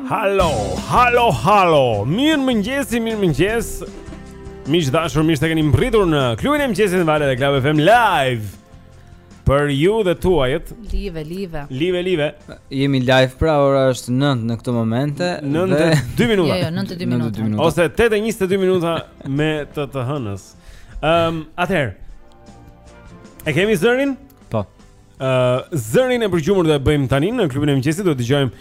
Halo, halo, halo. Mirëmëngjesi, mirëmëngjes. Miq të dashur, mirë se keni mbërritur në klubin e mëngjesit në valët e Club FM Live. Për ju dhe tuajt. Live, live. Live, live. Jemi live pra ora është 9 në këtë moment. 9:02 minuta. Jo, jo, 9:02 minuta. minuta. Ose 8:22 minuta me të të hënës. Ehm, um, atëherë. E kemi zërin? zërin e përgjumur do e bëjmë tani në klubin e mëngjesit do ta dëgjojmë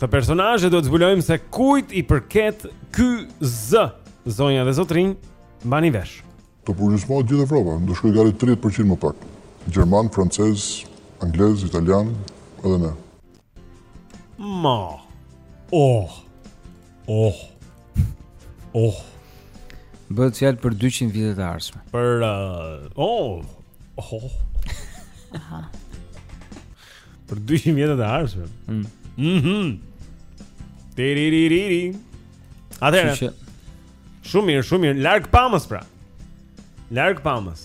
këtë personazh e do të zbulojmë se kujt i përket ky zë zonja dhe zotërinj mbani vesh do përgjysmohet gjithë Evropa do shkojë gati 30% më pak gjerman francez anglez italian edhe ne Ma. Oh. Oh. Oh. Bëhet fjalë për 200 vite të ardhshme. Për uh, oh. Oh. Aha. Për 200 vite të ardhshme. Mm. Mhm. Mm Tiriririri. Atëherë. Shumë mirë, shumë mirë. Largpamës pra. Largpamës.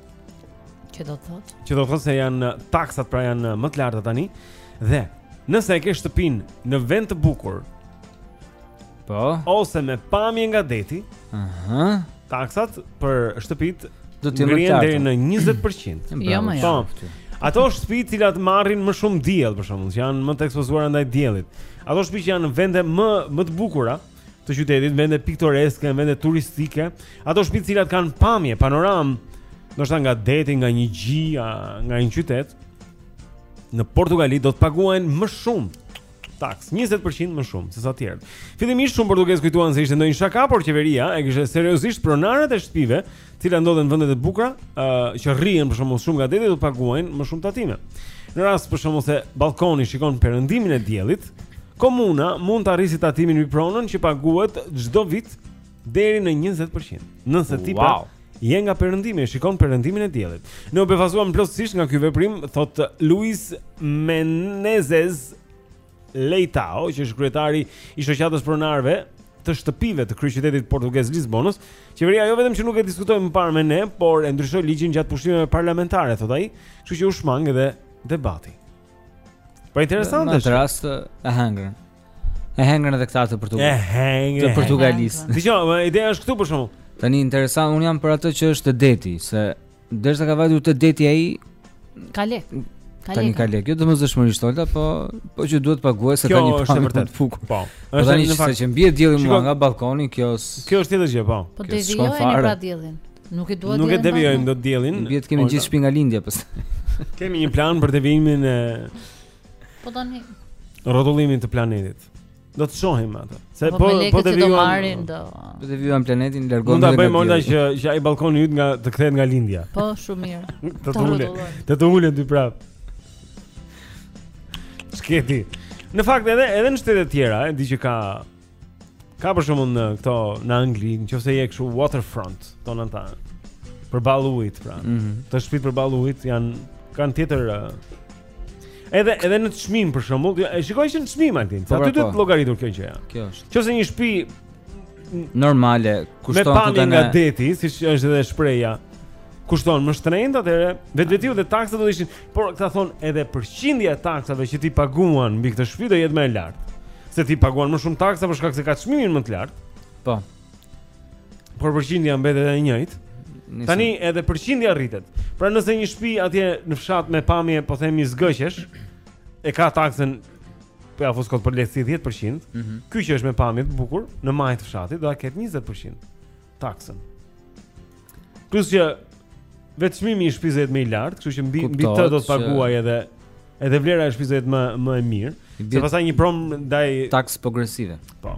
Që do të thotë? Që do të thotë se janë taksat pra janë më të larta tani dhe nëse e ke shtëpinë në vend të bukur, po, ose me pamje nga deti, ëh, uh -huh. taksat për shtëpitë do të jenë deri në 20%. Jo mo jo. Ato shtëpi të cilat marrin më shumë diell për shembull, janë më të ekspozuara ndaj diellit. Ato shtëpi që janë në vende më më të bukura, të qytetit, vende piktoreske, vende turistike, ato shtëpi të cilat kanë pamje, panoramë, ndoshta nga deti, nga një gji, nga një qytet, në Portugali do të paguajnë më shumë taksë, 20% më shumë sesa të tjerët. Fillimisht shumë portugezë kujtuan se ishte ndonjë shaka, por qeveria e kishte seriozisht pronarët e shtëpive cilat ndodhen në vendet e bukura, ë uh, që rrihen për shembull shumë nga deti do të paguajnë më shumë tatime. Në rast për shembull se balkoni shikon perëndimin e diellit, komuna mund ta rrisë tatimin mbi pronën që paguhet çdo vit deri në 20%. Nëse ti pra wow. pra je nga perëndimi e shikon perëndimin e diellit. Ne u befazuam plotësisht nga ky veprim, thotë Luis Menezes Leitao, që është kryetari i shoqatës pronarëve të shtëpive të kryeqytetit portugez Lisbonës, qeveria jo vetëm që nuk e diskutoi më parë me ne, por e ndryshoi ligjin gjatë pushimeve parlamentare, thotë ai, kështu që u shmang edhe debati. Po interesante është. Në rast e hëngrën. E hëngrën edhe këta të portugezët. E hëngrën. Të portugalisë. Dgjoj, ideja është këtu për shembull. Tani interesant, un jam për atë që është deti, se Derisa ka vajtur te deti ai ka lek. Ka tani ka lek. Jo domosdoshmërisht olta, po por që duhet të paguaj se tani është e vërtet fuk. Po. po është tani fakt që më bie dielli mua nga balkoni, kjo është Kjo është tjetër gjë, po. Po devijojeni pra diellin. Nuk e dua diellin. Nuk e devijojmë dot diellin. Mbi të kemi gjithë shpi nga lindja pastaj. Kemi një plan për devijimin e Po tani rrotullimin të planetit. Do të shohim atë. Se po po të vijë marrin do. Do të vijë planetin largon. Mund ta bëjmë onda që që ai balkoni yt nga të kthehet nga Lindja. Po shumë mirë. Të të ulë. Të të ulë dy prap. Sketi. Në fakt edhe edhe në shtete të tjera, e di që ka ka për shembull në këto në Angli, nëse je kështu waterfront, thonë ata. Përballë ujit pra. Mm -hmm. Te shpitë përballë ujit janë kanë tjetër Edhe edhe në çmim për shembull, e shikoj që në çmim aty. Po, aty po, duhet po. llogaritur kjo gjë. Kjo është. Qoftë se një shtëpi normale kushton të themi. Me pamje nga deti, siç është edhe shprehja. Kushton më shtrenjtë atëhere, vetvetiu dhe taksat do të ishin, por këta thon edhe përqindja e taksave që ti paguan mbi këtë shtëpi do jetë më e lartë. Se ti paguan më shumë taksa për shkak se ka çmimin më të lartë. Po. Por përqindja mbetet e njëjtë. Tani edhe përqindja rritet. Pra nëse një shtëpi atje në fshat me pamje po themi zgëqesh e ka taksën po ja fus kot për lehtësi 10%. Mm -hmm. Ky që është me pamje të bukur në majë të fshatit do ta ketë 20% taksën. Plus që vetë çmimi i shtëpisë është më i lartë, kështu që mbi mbi të do të paguaj edhe edhe vlera e shtëpisë më më e mirë. Se pastaj një prom ndaj taksës progresive. Po.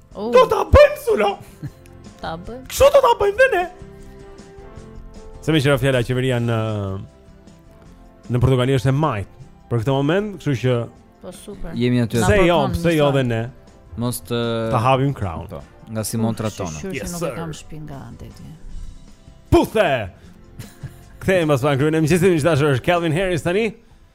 Oh. Do ta bëjmë sulo. Ta bëjmë. Kështu do ta bëjmë dhe ne. Se meqë ra fjala qeveria në në Portugali është e majtë. Për këtë moment, kështu që po super. Jemi aty. Se jo, se jo dhe ne. Mos të ta hapim krahun. Po, nga Simon Tratona. Sigurisht yes, nuk e kam shpinë nga ana e detit. Puthe. Kthehemi pas vakrimit. Mëngjesi më dashur Calvin Harris tani.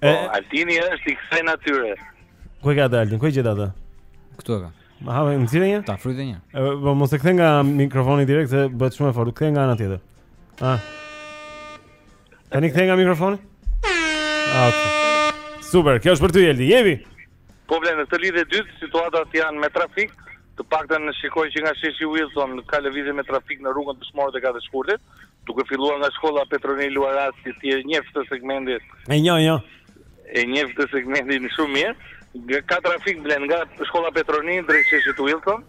Po, Altini është i kësaj natyre. Ku e ka atë Altin? Ku e gjet atë? Këtu e ka. Ma have në cilë një? Ta fryte një. E, po, mos e kthe nga mikrofoni direkt, se bëhet shumë e fortë. Kthe nga ana tjetër. A. Tani kthe nga mikrofoni? A, ok. Super, kjo është për ty, Eldi. Jevi! Po Blendi, në këtë lidhje e dytë, situatat janë me trafik, të paktën e shikoj që nga sheshi Wilson ka lëvizje me trafik në rrugën Dëshmorët e Katër Shkurtit, duke filluar nga shkolla Petro Nini Luarasi, ti e njeh këtë segmentin. E njoh, njoh. E njeh këtë segmentin shumë mirë. Ka trafik Blend nga shkolla Petro Nini drejt sheshit Wilson.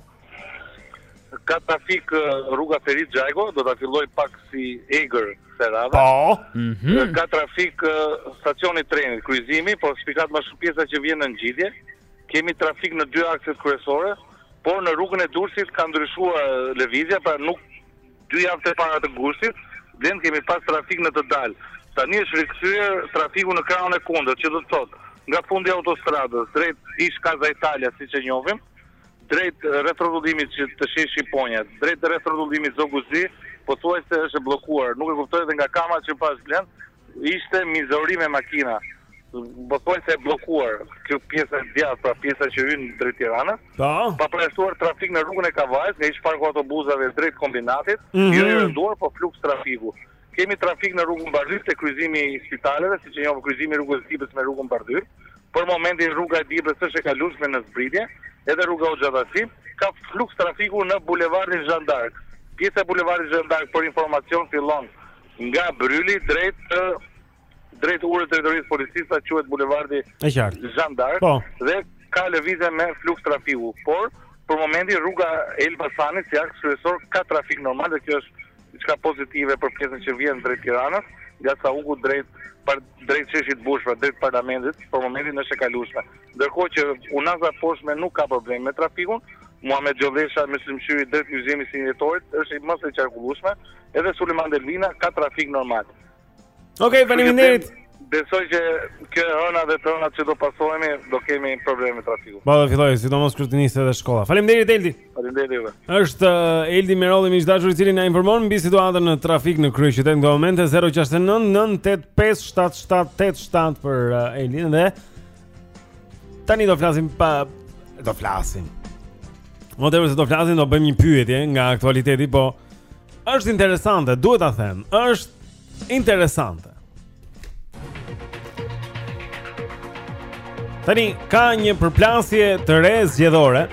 Ka trafik rruga Ferit Xhajko, do ta filloj pak si egër se radha. Po. Mm -hmm. Ka trafik stacioni i trenit, kryqëzimi, por spikat më shumë pjesa që vjen në ngjitje. Kemi trafik në dy akset kryesore, por në rrugën e Durrësit ka ndryshuar lëvizja, pra nuk dy javë të para të gushtit, Blend kemi pas trafik në të dalë. Tani është rikthyer trafiku në krahun e kundërt, që do të thotë nga fundi i autostradës drejt ish Casa Italia, siç e njohim, Drejt rrethrrotullimit te sheshi Shqiponja, drejt rrethrrotullimit Zogu i Zi, pothuajse është e bllokuar. Nuk e kuptoj dhe nga kamera që pashë Blend, ishte mizori me makina. Pothuajse e bllokuar kjo pjesa e djathtë, pra pjesa që hyn drejt Tiranës. Po. Pa përjashtuar trafik në rrugën e Kavajës, nga ish-parku i autobusave drejt kombinatit, jo i rënduar, po fluks trafiku. Kemi trafik në rrugën Bardhyl te kryqëzimi i spitaleve, siç e njohim kryqëzimi i rrugës së Dibrës me rrugën Bardhyl. Për momentin rruga e Dibrës është e kalueshme në zbritje, edhe rruga Hoxha Tahsim. Ka fluks trafiku në bulevardin Zhan d'Ark. Pjesa e bulevardit Zhan d'Ark për informacion fillon nga Bryli drejt drejt urës te drejtorisë së policisë, sa quhet bulevardi E qartë. Zhan d'Ark Po. dhe ka lëvizje me fluks trafiku, por për momentin rruga e Elbasanit si aks kryesor ka trafik normal dhe kjo është diçka pozitive për pjesën që vjen drejt Tiranës, nga Sauku drejt par, drejt sheshit Bush, pra drejt parlamentit, për momentin është e kalueshme. Ndërkohë që unaza e poshtme nuk ka problem me trafikun, Muhamet Gjollesha, Myslym Shyri drejt Njëzet e Një Dhjetorit është e qarkullueshme, edhe Sulejman Delvina ka trafik normal. Okej, okay, faleminderit. Besoj që kjo e hëna dhe të hënat që do pasojnë, do kemi probleme me trafikun. Po, do filloj, sidomos kur të nisë dhe shkolla. Faleminderit, Eldi. Faleminderit ju. Është uh, Eldi Merolli, miq të dashur i cili na informon, mbi situatën në trafik në kryeqytet në këto momente, 069 985 7787 për uh, Eldin dhe Tani do flasim pak do flasim. Më tepër se do flasim, do bëjmë një pyetje nga aktualiteti, po është interesante, duhet ta them. Është interesante. Tani ka një përplasje të re zgjedhore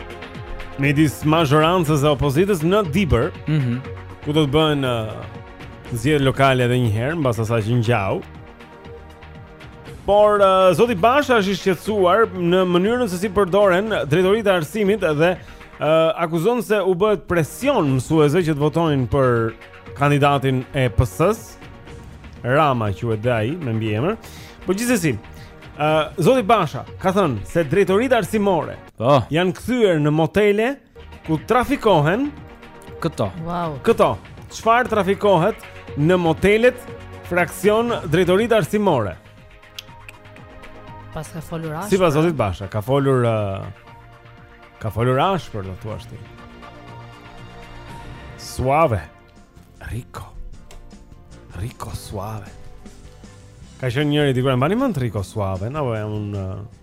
midis mazhorancës dhe opozitës në Dibër, mm -hmm. ku do të bëhen uh, zgjedhjet lokale edhe një herë mbas asaj që ngjau. Por uh, zoti Basha është i shqetësuar në mënyrën se si përdoren drejtoritë e arsimit dhe uh, akuzon se u bëhet presion mësuesve që të votojnë për kandidatin e PS-së. Rama quhet dhe ai me mbiemër. Po gjithsesi, uh, zoti Basha ka thënë se drejtoritë arsimore oh. janë kthyer në motele ku trafikohen këto. Wow. Këto. Çfarë trafikohet në motelet fraksion drejtoritë arsimore? Pas ka folur ashpër. Sipas zotit Basha, ka folur uh, ka folur ashpër, do thua ti. Suave. Rico. Rico suave. Ka qenë njëri dikur, mbani mend Rico suaven, apo jam unë uh,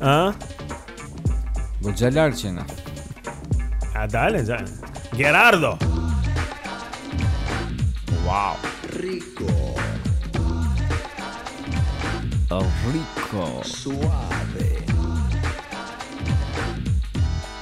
A? Bo gjallar që nga A dale, dale Gerardo Wow Rico Rico Suave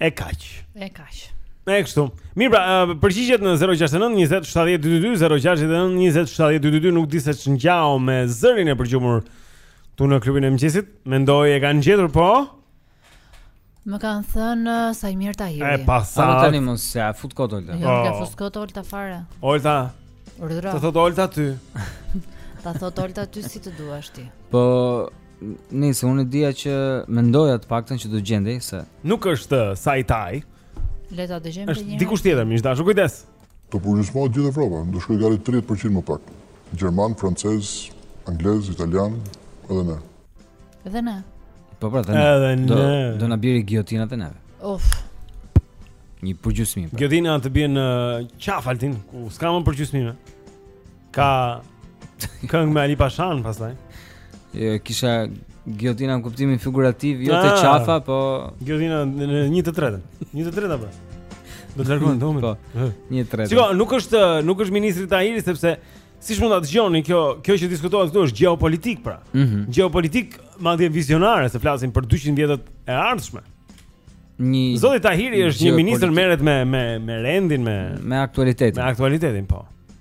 E kaq. E kaq. E kështu. Mirë, pra, përgjigjet në 069 20 70 222, 069 20 70 222 nuk di se ç'ngjau me zërin e përgjumur këtu në klubin e mëngjesit. Mendoj e kanë gjetur po. Më kanë thënë uh, Saimir Tahiri. E pasaktë. Ata tani mos se ia fut kot Olta. Jo, s'ia fut kot Olta fare. Olta. Urdhëro. Të thot Olta ty. Ta thot Olta ty si të duash ti. Po Nëse unë dija që mendoja të paktën që do gjendej se nuk është uh, Saitai. Le ta dëgjojmë edhe një herë. Dikush tjetër, miq të dashur, kujdes. Të përgjysmohet gjithë Evropa, do shkoj gati 30% më pak. Gjerman, francez, anglez, italian, edhe ne. Edhe ne. Po pra, edhe ne. Edhe ne. Do, do na bjerë gijotina dhe neve. Uf. Një përgjysmim. Pra. Gijotina të bie në qafë, Altin, ku s'ka më përgjysmime. Ka këngë me Ali Pashan pastaj. Jo, kisha gijotina në kuptimin figurativ, jo te ah. qafa, po gijotina në 1 të tretën. 1 të tretët apo? Do të largohen do me thënë. Po. 1 të tretë. Shiko, nuk është nuk është ministri Tahiri sepse siç mund ta dëgjoni kjo kjo që diskutohet këtu është gjeopolitikë pra. Mm -hmm. Gjeopolitikë madje vizionare se flasim për 200 vjetët e ardhshme. Një Zoti Tahiri është një ministër merret me me me rendin me me aktualitetin. Me aktualitetin po.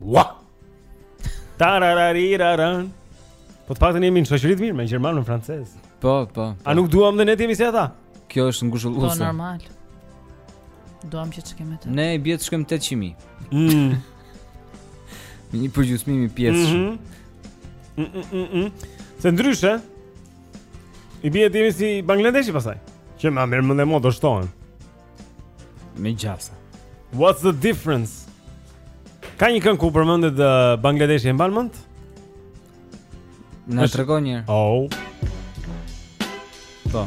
Ua! Tararariraran. Po të paktën jemi në shoqëri të mirë me gjermanë me francezë. Po, po, po. A nuk duam dhe ne të jemi si ata? Kjo është ngushëlluese. Po normal. Duam që të kemi të. Ne i bie të shkojmë 800.000. Mm. Me një përgjysmim i pjesë. Mm -hmm. mm -mm -mm -mm. Se ndryshe i bie të jemi si Bangladeshi pastaj. Që më mirë më dhe më do shtohen. Me gjasa What's the difference? Ka një këngë ku përmendet uh, Bangladeshi e mban mend? Na është... tregon një. Oh. Po.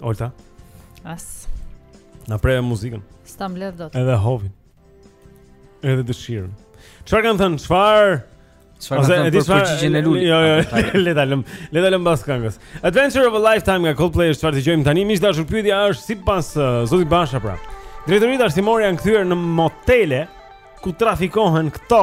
Olta. As. Na preve muzikën. S'ta mbledh dot. Edhe hovin. Edhe dëshirën. Çfarë kanë thënë? Çfarë? Çfarë kanë thënë për përgjigjen e Luli? Jo, jo, le ta lëm. Le ta lëm pas këngës. Adventure of a Lifetime nga Coldplay është çfarë dëgjojmë tani. Miq të dashur pyetja është sipas uh, Zoti Basha pra. Drejtoritë arsimore janë kthyer në motele ku trafikohen këto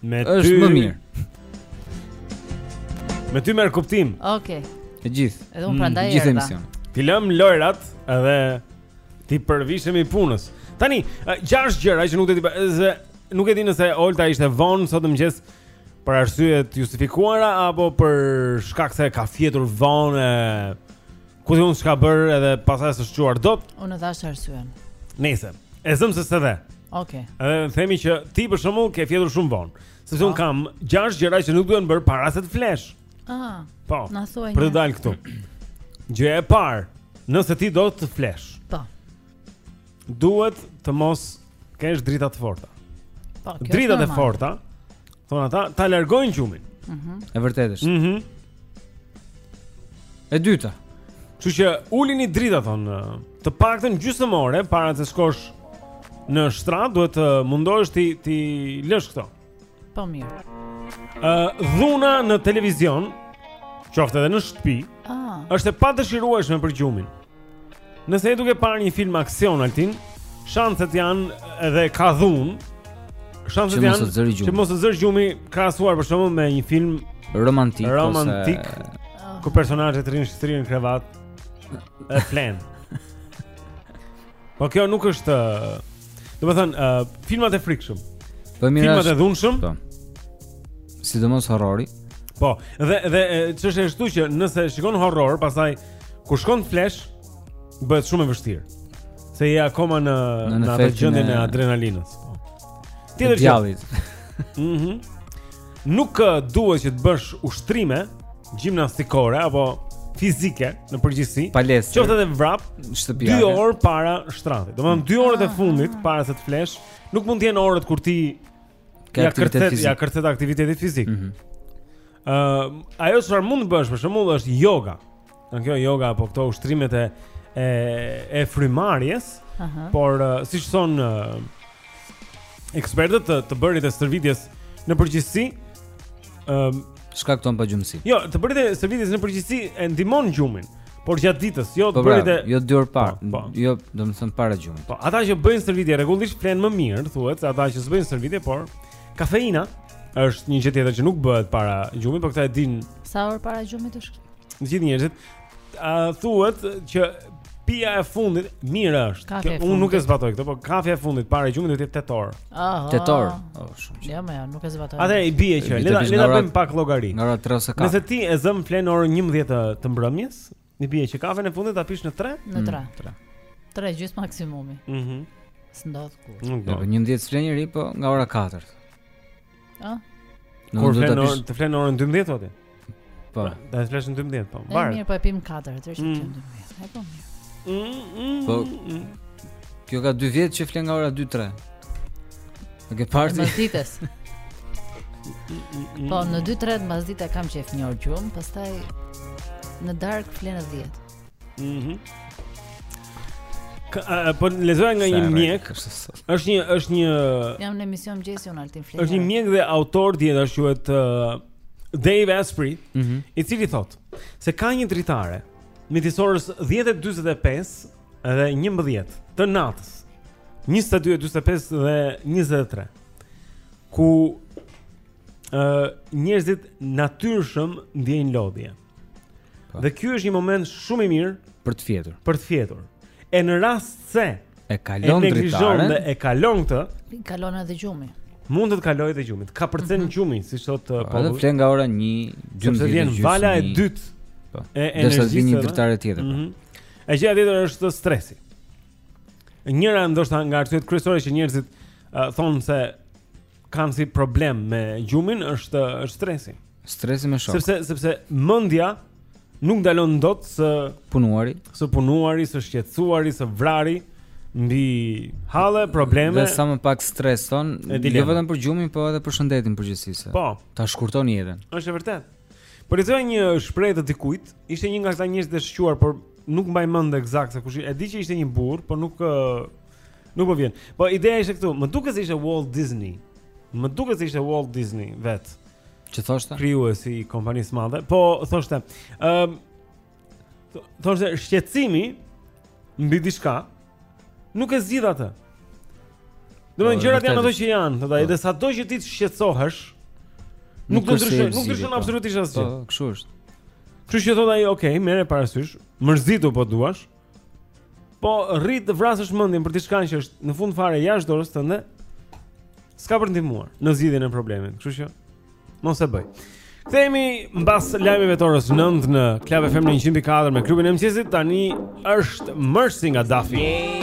Me ty është më mirë. Me ty merr kuptim. Okej. Okay. Të gjithë. Edhe un prandaj. Mm, gjithë emision. T'i lëmë lojrat edhe t'i përvishemi punës. Tani, gjashtë gjëra që nuk e di, po, nuk e di nëse Olta ishte vonë sot në mëngjes për arsye të justifikuara apo për shkak se ka fjetur vonë Ku dhe unë s'ka bërë edhe pastaj së shquar dot Unë në thashtë arsyen Nëse, e zëmë se se dhe Oke okay. Themi që ti për shembull ke fjetur shumë vonë Sepse unë po. kam gjashtë gjëra që nuk duhen bërë para se të flesh Aha, po, na thuaj një Për të dalë këtu Gjëja e parë Nëse ti do të flesh Po Duhet të mos kesh drita të forta po, Drita të forta Thonë ata, ta largojnë gjumin. Mhm. Mm e vërtetë është. Mhm. Mm e dyta. Kështu që ulini dritat thonë, të paktën gjysmë ore para se të shkosh në shtrat duhet të mundohesh ti t'i lësh këto. Po mirë. Ë uh, dhuna në televizion, qoftë edhe në shtëpi, ah. është e padëshirueshme për gjumin. Nëse je duke parë një film aksion Altin, shanset janë edhe ka dhunë. Shanset janë që mos të zërë gjumi krahasuar për shembull me një film romantik, romantik ose... ku personazhet rrinë shtrirë në krevat e flen. Po kjo nuk është, do të thënë, uh, filmat e frikshëm. Po mirë. Filmat e dhunshëm. Po. Sidomos horrori. Po, dhe dhe çështja është këtu që nëse shikon horror, pastaj Kur shkon të flesh bëhet shumë e vështirë. Se je akoma në në atë gjendjen e adrenalinës. Ti do të Mhm. Nuk eh, duhet që të bësh ushtrime gjimnastikore apo fizike në përgjithësi. Palestër. Qoftë edhe vrap, shtëpi. 2 orë para shtratit. Domethënë 2 orët e fundit para se të flesh, nuk mund të jenë orët kur ti Ke ja aktivitet kërcet, fizik. Ja kërcet aktivitetit fizik. Ëh, mm -hmm. uh, ajo çfarë mund të bësh për shembull është yoga. Në kjo yoga apo këto ushtrimet e e e frymarrjes, uh -huh. por uh, siç thonë uh, ekspertët të, të bërit e stërvitjes në përgjithësi, ëh, uh, shkakton pagjumësi. Jo, të bërit e stërvitjes në përgjithësi e ndihmon gjumin. Por gjatë ditës, jo të po, bërtit e... Jo dy orë parë, po, po. jo domethënë para gjumit. Po, ata që bëjnë stërvitje, rregullisht flenë më mirë, thuhet, se ata që s'bëjnë stërvitje, por kafeina është një gjë tjetër që nuk bëhet para gjumit, por këta e dinë... Sa orë para gjumit është? Të gjithë njerëzit, a, thuhet që pija e fundit mirë është. Kafja e fundit. Unë nuk e zbatoj këtë, por kafja e fundit para gjumit duhet të jetë 8 orë. Aha. Tetë orë. Oh, shumë. Jo, më, nuk e zbatoj. Atëherë i bie që le ta le ta bëjmë pak llogari. Në orën 3 ose 4. Nëse ti e zëm flen orën 11 të, të mbrëmjes, i bie që kafen e fundit ta pish në 3? Në 3. 3. 3 e gjysmë maksimumi. Mhm. Mm S'ndodh kurrë. Nuk do. 11 fle njeri, po nga ora 4. Ëh. Kur flen orën, të flen orën 12 atëherë. Po. Pra, do të flesh në 12, po. Mbar. Mirë, po e pim 4, atëherë që në 12. Epo mirë. Mm, mm, po. Mm, kjo ka 2 vjet që flen nga ora 2-3. E ke parë ti? Mbasdites. Po, në 2-3 mbasdite kam qejf një orë gjumë, pastaj në darkë fle në 10. Mhm. Mm po lexoja nga një mjek. Është një është një Jam në emision mëngjesi unë Altin. Flet. Është një mjek dhe autor dietash, quhet uh, Dave Asprey, mm -hmm. i cili thotë se ka një dritare midis orës 10:45 dhe 11 të natës. 22:45 dhe 23. Ku ë uh, njerëzit natyrshëm ndjejnë lodhje. Po. Dhe ky është një moment shumë i mirë për të fjetur. Për të fjetur. E në rast se e kalon dritaren, dhe e kalon këtë, i kalon edhe gjumi. Mund të të kalojë edhe gjumi. Kapërcen mm -hmm. gjumi, siç thotë po. Po, edhe flen nga ora 1, 12. Sepse vjen vala e dytë. Po. E energjisë. Derisa vjen një dritare tjetër. Mm -hmm. E gjëja tjetër është stresi. Njëra ndoshta nga arsyet kryesore që njerëzit uh, thonë se kanë si problem me gjumin është është stresi. Stresi me shokë. Sepse sepse mendja nuk ndalon dot së punuari, së punuari, së shqetësuari, së vrari mbi halle probleme. Dhe sa më pak streson, jo vetëm për gjumin, po edhe për shëndetin përgjithësisht. Po, ta shkurton jetën. Është e vërtetë. Por edhe një shprehje të dikujt, ishte një nga këta njerëz të shquar, por nuk mbaj mend eksakt se kush. E di që ishte një burrë, por nuk Nuk po vjen. Po ideja ishte këtu, më duket se ishte Walt Disney. Më duket se ishte Walt Disney vetë. Që thoshte? Krijuesi i kompanisë së madhe. Po thoshte, ë um, thoshte shqetësimi mbi diçka nuk e zgjidh atë. Do të po, gjërat janë ato që janë, thotë ai, po. dhe sado që ti të shqetësohesh, nuk do të ndryshojë, nuk ndryshon po. absolutisht asgjë. Po, kështu është. Kështu që thotë ai, ok, merre parasysh, mërzitu po të duash, Po rrit të vrasësh mendin për diçka që është në fund fare jashtë dorës tënde. S'ka për ndihmuar në zgjidhjen e problemit, kështu që mos e bëj. Kthehemi mbas lajmeve të orës 9 në Club FM 104 me klubin e mëngjesit. Tani është Mercy nga Duffy.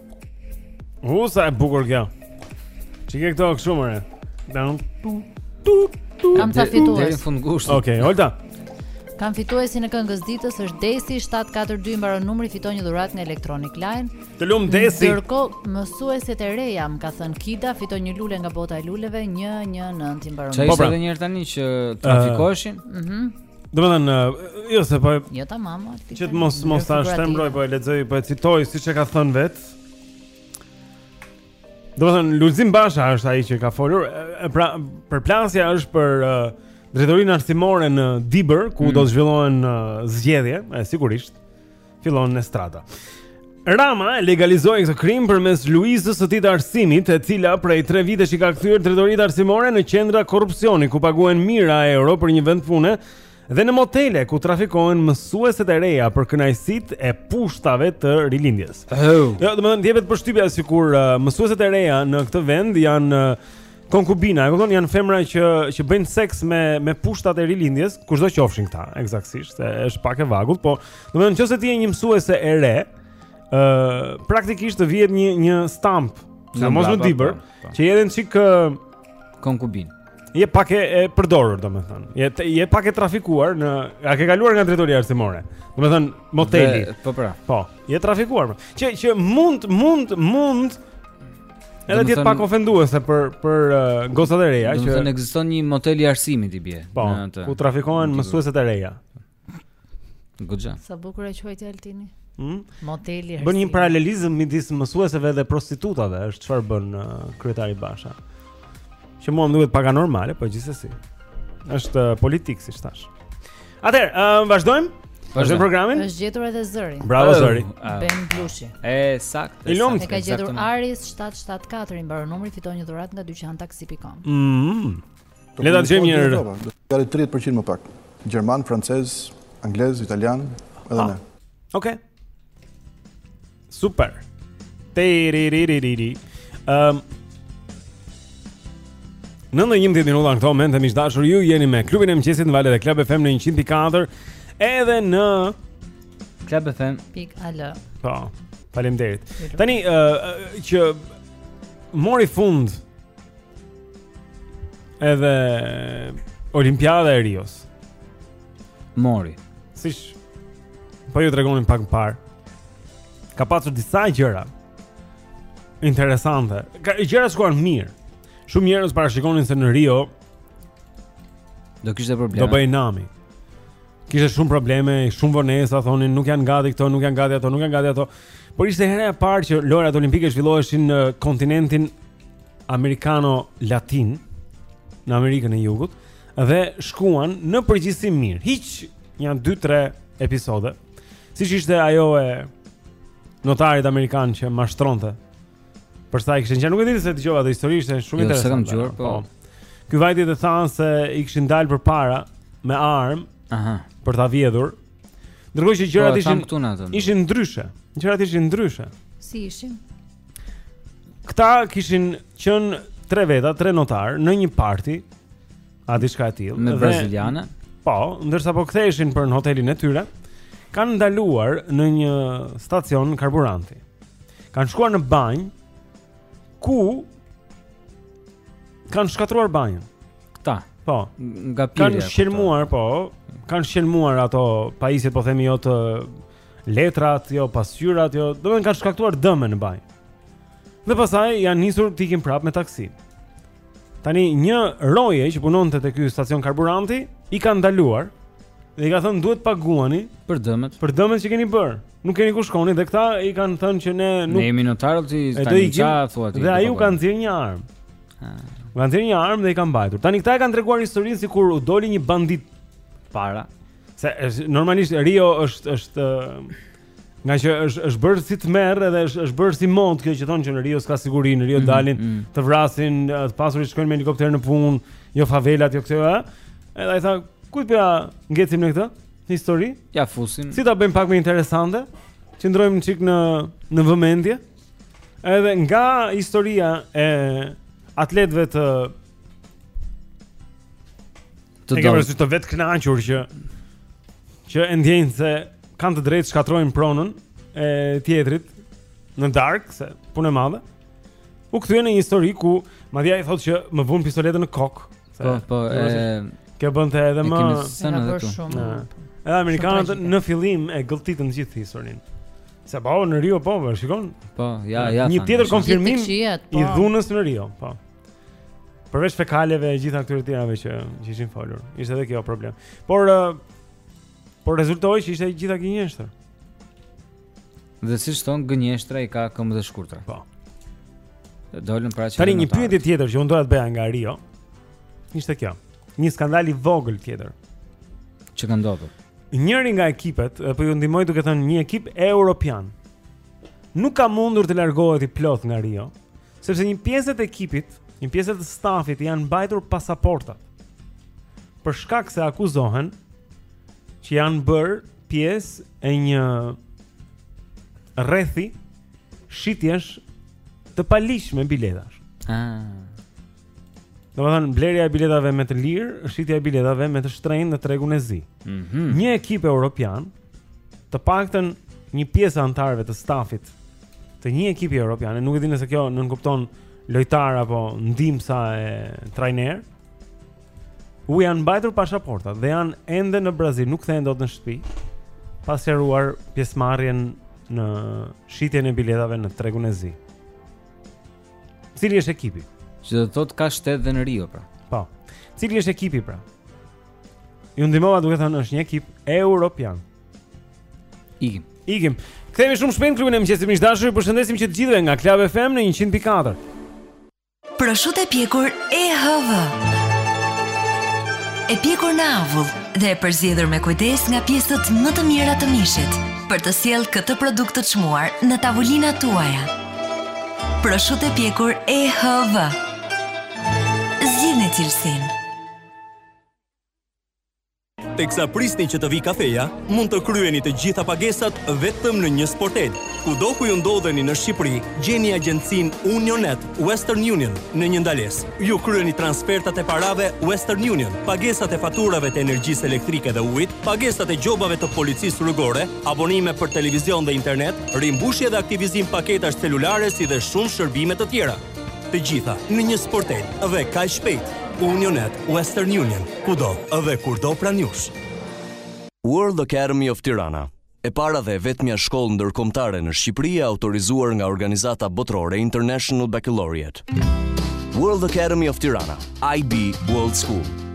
U sa e bukur kjo. Çike këto këtu më. Dan. Kam sa fitues. Deri në fund gushtit. Okej, okay, Olta. Kam fituesin e këngës së ditës është Desi 742 mbaron numri fiton një dhuratë nga Electronic Line. Të lumtë Desi. Ndërkohë mësueset e reja e ka thënë Kida fiton një lule nga bota e luleve 119 i mbaron. Çfarë po, pra. edhe një herë tani që trafikoheshin? Mhm. Uh, mm -hmm. Domethënë, jo se po... Jo ta mama, ti... Që të mos, mos ta shtembroj, po e lexoj, po e citoj, siç e ka thënë vetë. Domethënë, Lulzim Basha është ai që ka folur, pra, përplasja është për uh, drejtorinë arsimore në Dibër, ku mm. do të zhvillohen uh, zgjedhje, e sigurisht. fillon estrada. Rama e legalizoi këtë krim përmes Luizës së tij të arsimit, e cila prej 3 vitesh i ka kthyer drejtoritë arsimore në qendra korrupsioni ku paguhen mijëra euro për një vend pune dhe në motele ku trafikohen mësueset e reja për kënaqësitë e pushtave të rilindjes. Oh. Jo, domethënë jepet përshtypja sikur uh, mësueset e reja në këtë vend janë uh, Konkubina, e kupton, janë femra që që bëjnë seks me me pushtat e rilindjes, kushdo qofshin këta, ekzaktësisht, është pak e vagullt, po, domethënë nëse ti je një mësuese e re, ë uh, praktikisht të vihet një një stampë, në mos në Dibër, po, po. që je dhe një çik konkubinë. Je pak e, e përdorur, domethënë. Je te, je pak e trafikuar në, a ke kaluar nga drejtoria arsimore? Domethënë, moteli. Dhe, po pra. Po, je trafikuar. Që që mund mund mund Edhe të jetë pak ofenduese për për uh, gocat e reja që Domethënë ekziston një motel i arsimit i bie. Po, ku trafikohen mësueset e reja. Goxha. Sa bukur e quajti Altini. Hmm? Moteli i arsimit. Bën një paralelizëm midis mësueseve dhe prostitutave, është çfarë bën uh, kryetari Basha. Që mua më duket pak anormale, po gjithsesi. Është uh, politikë, siç thashë. Atëherë, uh, vazhdojmë. Vazhdojmë programin. Është gjetur edhe zëri. Bravo oh, zëri. Uh, ben Blushi. E saktë. Të lumtë. E ka gjetur Aris 774 i mbaron numri fiton një dhuratë nga dyqan taksi.com. Mhm. Le ta dëgjojmë një herë. Ka 30% më pak. Gjermanë, francezë, anglezë, italianë, edhe ah. ne. Okej. Okay. Super. Te ri ri ri ri ri. Ehm. Um, Nëntë e një minuta në këto momente miq të dashur ju jeni me klubin e mëngjesit në valët e Club FM në 104 Edhe në Club FM pikë al Po, faleminderit Tani, uh, që mori fund Edhe Olimpiada e Rios Mori Sish Po ju tregonim pak më parë. Ka pasur disa gjëra interesante. Gjërat shkuan mirë. Shumë njerëz parashikonin se në Rio do kishte probleme. Do bëhej nami. Kishte shumë probleme, shumë vonesa, thonin nuk janë gati këto, nuk janë gati ato, nuk janë gati ato. Por ishte hera e parë që lojërat olimpike zhvilloheshin në kontinentin amerikano-latin, në Amerikën e Jugut, Dhe shkuan në përgjithësi mirë. Hiq nja 2-3 episode. Siç ishte ajo e notarit amerikan që mashtronte. Për sa i kishin qenë, nuk e di se e dëgjove atë histori, ishte shumë jo, interesante. Jo, s'kam dëgjuar, po. po. Ky vajti dhe tha se i kishin dalë përpara me armë. Aha. Për ta vjedhur. Ndërkohë që gjërat po, ishin këtu në atë. Ishin ndryshe. Gjërat ishin ndryshe. Si ishin? Këta kishin qenë tre veta, tre notarë në një party a diçka e tillë. Me braziliane. Po, ndërsa po ktheheshin për në hotelin e tyre, kanë ndaluar në një stacion karburanti. Kanë shkuar në banjë ku kanë shkatërruar banjën. Këta. Po, nga pirja. Kanë shqelmuar, po, kanë shqelmuar ato pajisjet, po themi jo të letrat, jo pasqyrat, jo, domethënë kanë shkaktuar dëme në banjë. Dhe pastaj janë nisur të ikin prapë me taksi. Tani një roje që punonte te ky stacion karburanti i ka ndaluar dhe i ka thënë duhet paguani për dëmet. Për dëmet që keni bërë. Nuk keni ku shkoni dhe këta i kanë thënë që ne nuk Ne jemi notarët që tani ça thua ti. Dhe ai u ka nxjerr një armë. Ha. Ah. U ka nxjerr një armë dhe i ka mbajtur. Tani këta e kanë treguar historinë sikur u doli një bandit para. Se normalisht Rio është është nga që është është bërë si tmerr edhe është është bërë si modë kjo që thonë që në Rio s'ka siguri, në Rio mm, dalin mm -hmm. të vrasin, të pasurit shkojnë me helikopter në punë, jo favelat, jo këto, ëh. Edhe ai tha, "Ku po ia ngecim ne këtë histori?" Ia fusim. Si ta bëjmë pak më interesante? Qëndrojmë një çik në në vëmendje. Edhe nga historia e atletëve të Të do. Ne të vetë kënaqur që që e ndjejnë se kanë të drejtë shkatërrojnë pronën e tjetrit në dark, se punë e madhe. U kthye në një histori ku madje ai thotë që më vun pistoletën në kokë. Po, po, e Kjo bënte edhe më Kemi edhe këtu Edhe Amerikanët në fillim e gëlltitën të gjithë historinë Se po, në Rio po, vërë, shikon? Po, ja, ja Një tjetër konfirmim i po. dhunës në Rio, po Përveç fekaleve e gjitha këtyre tjerave që që ishin folur. Ishte edhe kjo problem. Por uh, por rezultoi që ishte gjitha gënjeshtër. Dhe siç thonë gënjeshtra i ka këmbët të shkurtra. Po. Dolën pra çfarë? Tani një pyetje tjetër që unë doja të bëja nga Rio. Ishte kjo. Një skandal i vogël tjetër. Çka ka ndodhur? Njëri nga ekipet, po ju ndihmoj duke thënë një ekip europian. Nuk ka mundur të largohet i plotë nga Rio, Sepse një pjese të ekipit, një pjese të stafit janë mbajtur pasaportat. Për shkak se akuzohen që janë bërë pjesë e një rrethi shitjesh të paligjshme biletash. Ah. Domethënë blerja e biletave me të lirë, shitja e biletave me të shtrenjtë në tregun e zi. Mm -hmm. Një ekip europian, të paktën një pjese anëtarëve të stafit të një ekipi europian, nuk e di nëse kjo nënkupton lojtarë apo ndihmësa e trajnerë. U janë mbajtur pasaportat dhe janë ende në Brazil, nuk kthehen dot në shtëpi. Pa sqaruar pjesëmarrjen në shitjen e biletave në tregun e zi. Cili është ekipi? Që do të thotë ka shtet dhe në Rio pra. Po. Cili është ekipi pra? Ju ndihmova duke thënë është një ekip europian. Ikim. Ikim. Kthehemi shumë shpejt në klubin e mëngjesit miq të dashur. Ju përshëndesim që të gjithëve nga Club FM në 104. Proshutë e pjekur EHV. E pjekur në avull dhe e përzgjedhur me kujdes nga pjesët më të mira të mishit për të sjellë këtë produkt të çmuar në tavolinat tuaja. Proshutë e pjekur EHV. Zgjidhni cilësinë. Teksa prisni që të vijë kafeja, mund të kryeni të gjitha pagesat vetëm në një sportel. Kudo ku ju ndodheni në Shqipëri, gjeni agjencinë Unionnet Western Union në një ndalesë. Ju kryeni transfertat e parave Western Union, pagesat e faturave të energjisë elektrike dhe ujit, pagesat e gjobave të policisë rrugore, abonime për televizion dhe internet, rimbushje dhe aktivizim paketash celulare si dhe shumë shërbime të tjera. Të gjitha në një sportel dhe kaq shpejt. Unionnet Western Union, kudo dhe kurdo pranë jush. World Academy of Tirana, e para dhe e vetmja shkollë ndërkombëtare në Shqipëri e autorizuar nga organizata botërore International Baccalaureate. World Academy of Tirana, IB World School.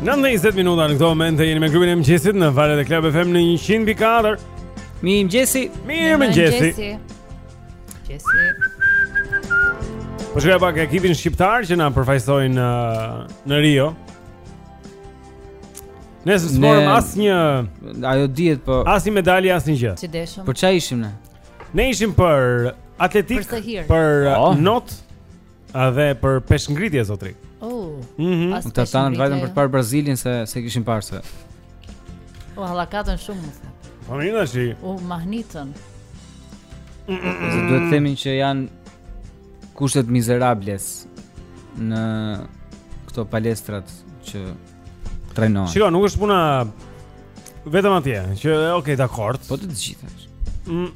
Nëntë e 20 minuta në këto momente jeni me klubin e mëngjesit në valët e Club FM në 100.4 Mirëmëngjesi Mirëmëngjesi Mëngjesi Po shikoja pak ekipin shqiptar që na përfaqësoi në, uh, në Rio Ne s'morëm asnjë Ajo dihet po Asnjë medalje, asnjë gjë Që deshëm Për ça ishim ne? Ne ishim për atletikë Për sëhirë Për oh. not A dhe për peshëngritje, zotëri Oh, mm -hmm. as peshëngritje Tanët vajtën për të parë Brazilin se s'e kishin parë se U, oh, hallakatën shumë më se Po mirë shi U, oh, mahnitën Se duhet themi që janë kushtet mizerabël në këto palestrat që Trajnohen. Shiko, nuk është puna vetëm atje, që ok, dakord. Po të gjitha. Mm,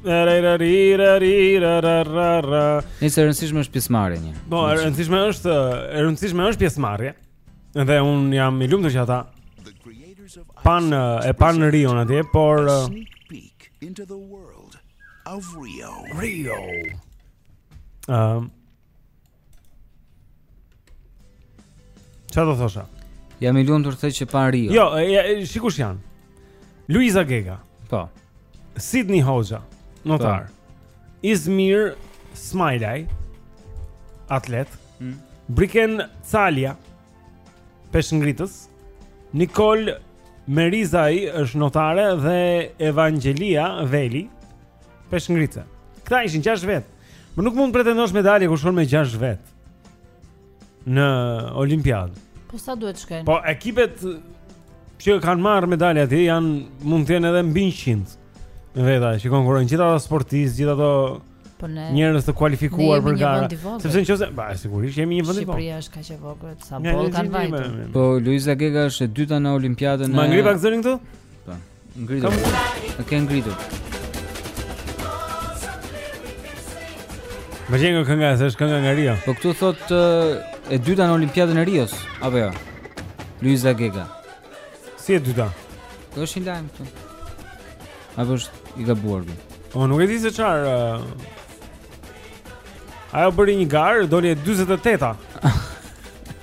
Se e rëndësishme është pjesëmarrja një. Po, e rëndësishme është, e rëndësishme është pjesëmarrja. Dhe unë jam i lumtur që ata panë e panë Rion atje, por into the world of Rio. Rio. Um, Çfarë do thosha? Jam i lumtur që panë Rion. Jo, shi kush janë. Luiza Gega. Po. Sidni Hoxha, notar. Po. Izmir Smajlaj, atlet. Mm. Briken Calja, peshëngritës. Nikol Merizaj është notare dhe Evagjelia Veli, peshëngritëse. Këta ishin gjashtë vetë. Por nuk mund të pretendosh medalje kur shkon me 6 vetë në olimpiadë. Po sa duhet shkojnë? Po ekipet që kanë marrë medalje atje janë mund të jenë edhe mbi 100 veta që konkurrojnë gjithë ato sportistë, gjithë ato po njerëz të kualifikuar për gara. Sepse nëse, ba, sigurisht jemi një vend i vogël. Shqipëria është kaq e vogël, sa boll kanë vajtur. Po Luiza Gega është e dyta në Olimpiadën e Ma ngri pak zërin këtu? Po. Ngritur. E ke ngritur. Më pengon kënga, se është kënga nga Rio. Po këtu thotë e dyta në Olimpiadën e Rios, apo jo? Luiza Gega. Si e dyta? Kjo është një lajm këtu. Apo është i gabuar ky? Po nuk e di se çfarë. Ajo bëri një garë, doli e 48-a.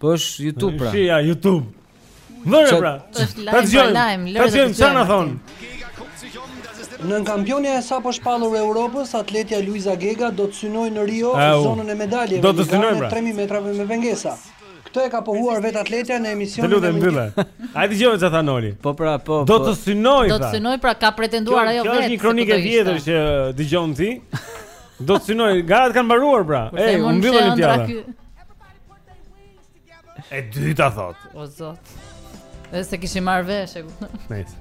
Po është YouTube pra. Shihe YouTube. Vëre pra. Është lajm, është lajm, lërë. Është lajm, ça na thonë. Nënkampionia e saposhpallur e Europës, atletja Luiza Gega do të synojë në Rio zonën e medaljeve. Do të synojë pra. 3000 metrave me pengesa. Këtë e ka pohuar vetë atletja në emisionin e Të lutem mbylle. A e dëgjove çfarë tha Noli. Po pra, po. Do po. të synojë. Do të synojë pra, ka pretenduar ajo vetë. Kjo është një kronikë e vjetër që dëgjon ti. Do të synojë, garat kanë mbaruar pra. Ej, u mbyll Olimpiada. E dyta thot. O zot. Edhe se kishim marr vesh e kupton. Nejse.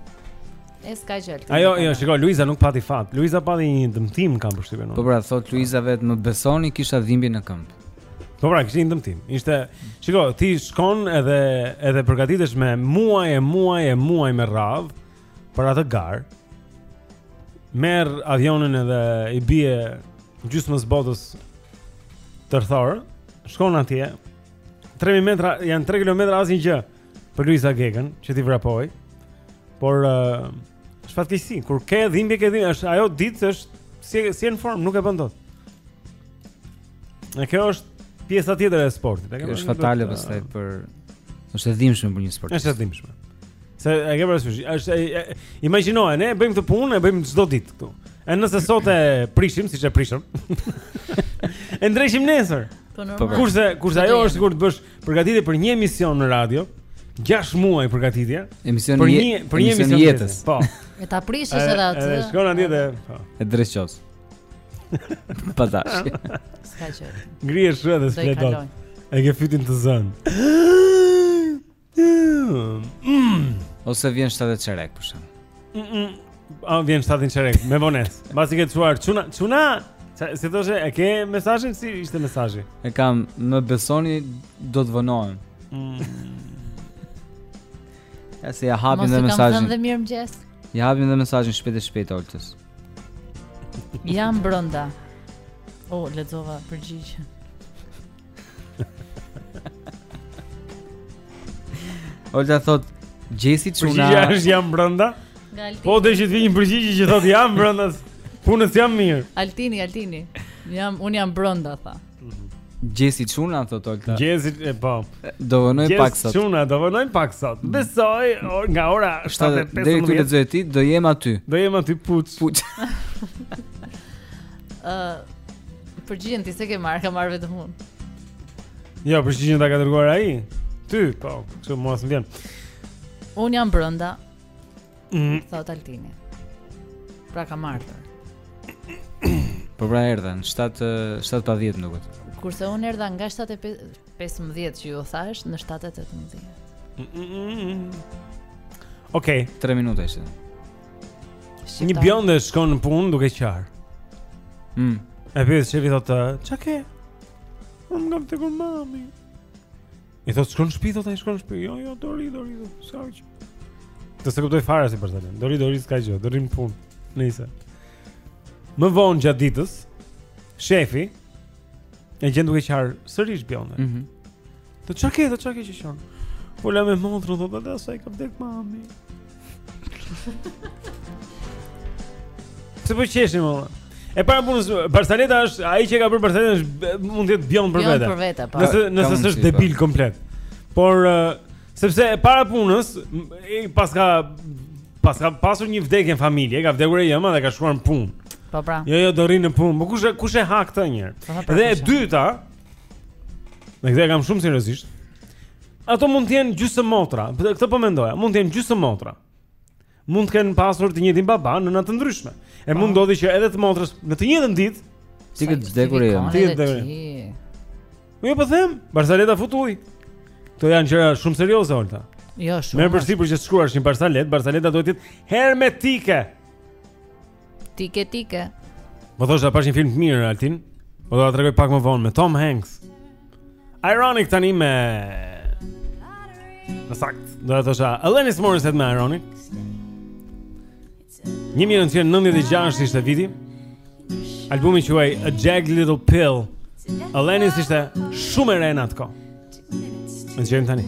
S'ka gjë. Ajo, jo, shiko Luiza nuk pati fat. Luiza pati një dëmtim kam përshtypjen unë. Po pra, thot Luiza vet, më besoni kisha dhimbje në këmbë. Po pra, kishte një dëmtim. Ishte, shiko, ti shkon edhe edhe përgatitesh me muaj e muaj e muaj me radh, për atë garë, merr avionin edhe i bie gjysmës botës tërthor, shkon atje. 3000 metra janë 3 kilometra asnjë gjë për Luiza Gegën që t'i vrapojë. Por uh, është fatkeqësi, kur ke dhimbje ke dhimbje, është ajo ditë që s'je në formë, nuk e bën dot. E kjo është pjesa tjetër e sportit, e kemi. Është fatale pastaj për është e dhimbshme për një sportist. Është e dhimbshme. Se e ke parasysh, është imagjino, ne bëjmë këtë punë, e bëjmë çdo ditë këtu. E nëse sot e prishim, siç e prishëm. e ndreqim nesër. Po, po, po. Kurse kurse po ajo është sikur të bësh përgatitje për një emision në radio, 6 muaj përgatitje. Emision për një për një emision jetës. Po. E ta prishësh edhe atë. E shkon atje dhe po. E drejtosh. Pa dash. S'ka gjë. Ngrihesh edhe s'flet dot. E ke fytin të zënë. Mm. Ose vjen 7 e çerek për shembull. Mm, mm. A vjen 7 e çerek me vones. Mbasi ke çuar çuna çuna. Si do të e ke mesazhin si ishte mesazhi? E kam, më besoni, do të vonohem. Mm. Ja se ja hapim dhe mesazhin. Mos e kam thënë dhe mirëmëngjes. Ja hapim dhe mesazhin shpejt e shpejt Oltës. Jam brënda O, oh, lexova përgjigjen Olta thot Gjesi çuna Përgjigja është jam brënda Po dhe që të vijë një përgjigje që thot jam brënda Punës jam mirë Altini, Altini jam, Unë jam brënda, tha Gjesi Çuna thot Olta. Gjesi e po. Do vonohem pak sot. Gjesi Çuna do vonohem pak sot. Besoj or, nga ora 7:15. Deri të lexoj ti, do jem aty. Do jem aty puç. Puç. Ë uh, përgjigjen ti s'e ke marrë, e kam marrë vetëm unë. Jo, përgjigjen ta ka dërguar ai. Ty, po, kështu mos më vjen. Un jam brenda. Mm. Thot Altini. Pra ka marrë. Po pra erdhën 7 7 pa 10 më duket. Kurse unë erdha nga 7:15 që ju thash në 7:18. Mm, mm, mm, Okej, okay. 3 minuta ishte. Një bjonde shkon në punë duke qarë mm. E pyet shefi thotë Ça ke? Unë ka vdekur mami I thotë shko në shtëpi, thotë ai shko në shtëpi. Jo, jo, do rri, do rri, s'ka gjë. S'e kuptoj fare si përsërin. Do rri, do rri, s'ka gjë, do rri në punë. Nëse. Më vonë gjatë ditës, shefi e gjen duke qarë sërish bjonden. Mhm. Mm tash çka ke, tash çka ke që qan? Fola me motrën, thotë, edhe asaj i ka vdek mami. Se po qeshim valla. E para punës, barsaleta është, ai që ka bërë barsaletën është mund të jetë bjond për vete. Për vete, po. Nëse nëse s'është debil po. komplet. Por sepse e para punës paska paska pasur një vdekje në familje, ka vdekur e jema dhe ka shkuar në punë. Po pra. Jo, jo, do rri në punë. Po kush e kush e ha këtë njëherë? Po, po, dhe e dyta, e këtë e kam shumë seriozisht. Ato mund të jenë gjysmë motra, këtë po mendoja. Mund të jenë gjysmë motra. Mund të kenë pasur të njëjtin baba nëna të ndryshme. E mund po. Ndodhi që edhe së motrës në të njëjtën ditë t'i ketë vdekur e t'i ketë vdekur. Unë jo, po them, barsaleta futja. Këto janë gjëra shumë serioze Olta. Jo, shumë. Merr përsipër që të shkruash një barsaletë, barsaleta duhet të jetë hermetike. Tike tike. Po thosha pashë një film të mirë Altin, po do ta tregoj pak më vonë me Tom Hanks. Ironic tani me Më saktë, do të thosha Alanis Morissette me Ironic. 1996 ishte viti. Albumi quhej Jagged Little Pill. Alanis ishte shumë e re në atë kohë. E dëgjojmë tani.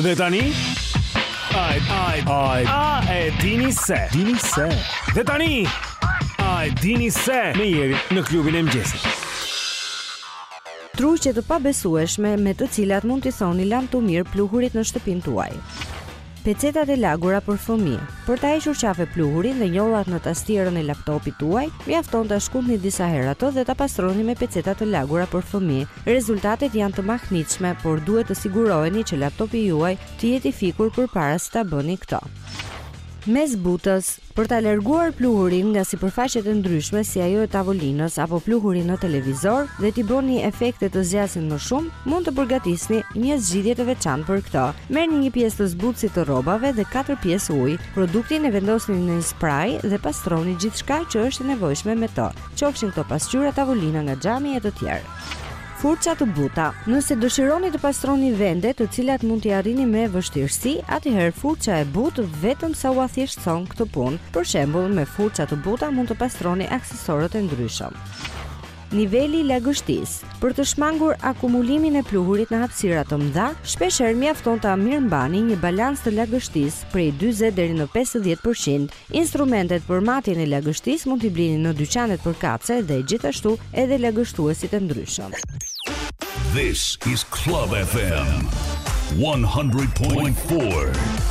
Dhe tani Ai, ai, ai, a e dini se, dini se Dhe tani A e dini se Ju jeni në klubin e mëngjesit Truqe të pabesueshme me të cilat mund t'i thoni lamtumirë pluhurit në shtëpinë tuaj. Pecetat e lagura për fëmijë. Për ta hequr qafe pluhurin dhe njollat në tastierën e laptopit tuaj, mjafton ta shkundni disa herë atë dhe ta pastroni me peceta të lagura për fëmijë. Rezultatet janë të mahnitshme, por duhet të siguroheni që laptopi juaj të jetë i fikur përpara se ta bëni këtë. Me zbutës. Për ta larguar pluhurin nga sipërfaqet e ndryshme si ajo e tavolinës apo pluhuri në televizor dhe t'i bëni efektet të zgjasin më shumë, mund të përgatisni një zgjidhje të veçantë për këtë. Merrni një pjesë të zbutësit të rrobave dhe katër pjesë ujë. Produktin e vendosni në një spray dhe pastroni gjithçka që është e nevojshme me të, qofshin këto pasqyra, tavolina nga xhami e të tjera. Furça të buta. Nëse dëshironi të pastroni vende të cilat mund t'i arrini me vështirësi, atëherë furça e butë vetëm sa ua thjeshtëson këtë punë. Për shembull, me furça të buta mund të pastroni aksesorët e ndryshëm. Niveli i lagështisë. Për të shmangur akumulimin e pluhurit në hapësira të mëdha, shpeshherë mjafton ta mirëmbani një balancë të lagështisë prej 40 deri në 50%. Instrumentet për matjen e lagështisë mund t'i blini në dyqanet për kace dhe gjithashtu edhe lagështuesit e ndryshëm. This is Club FM 100.4.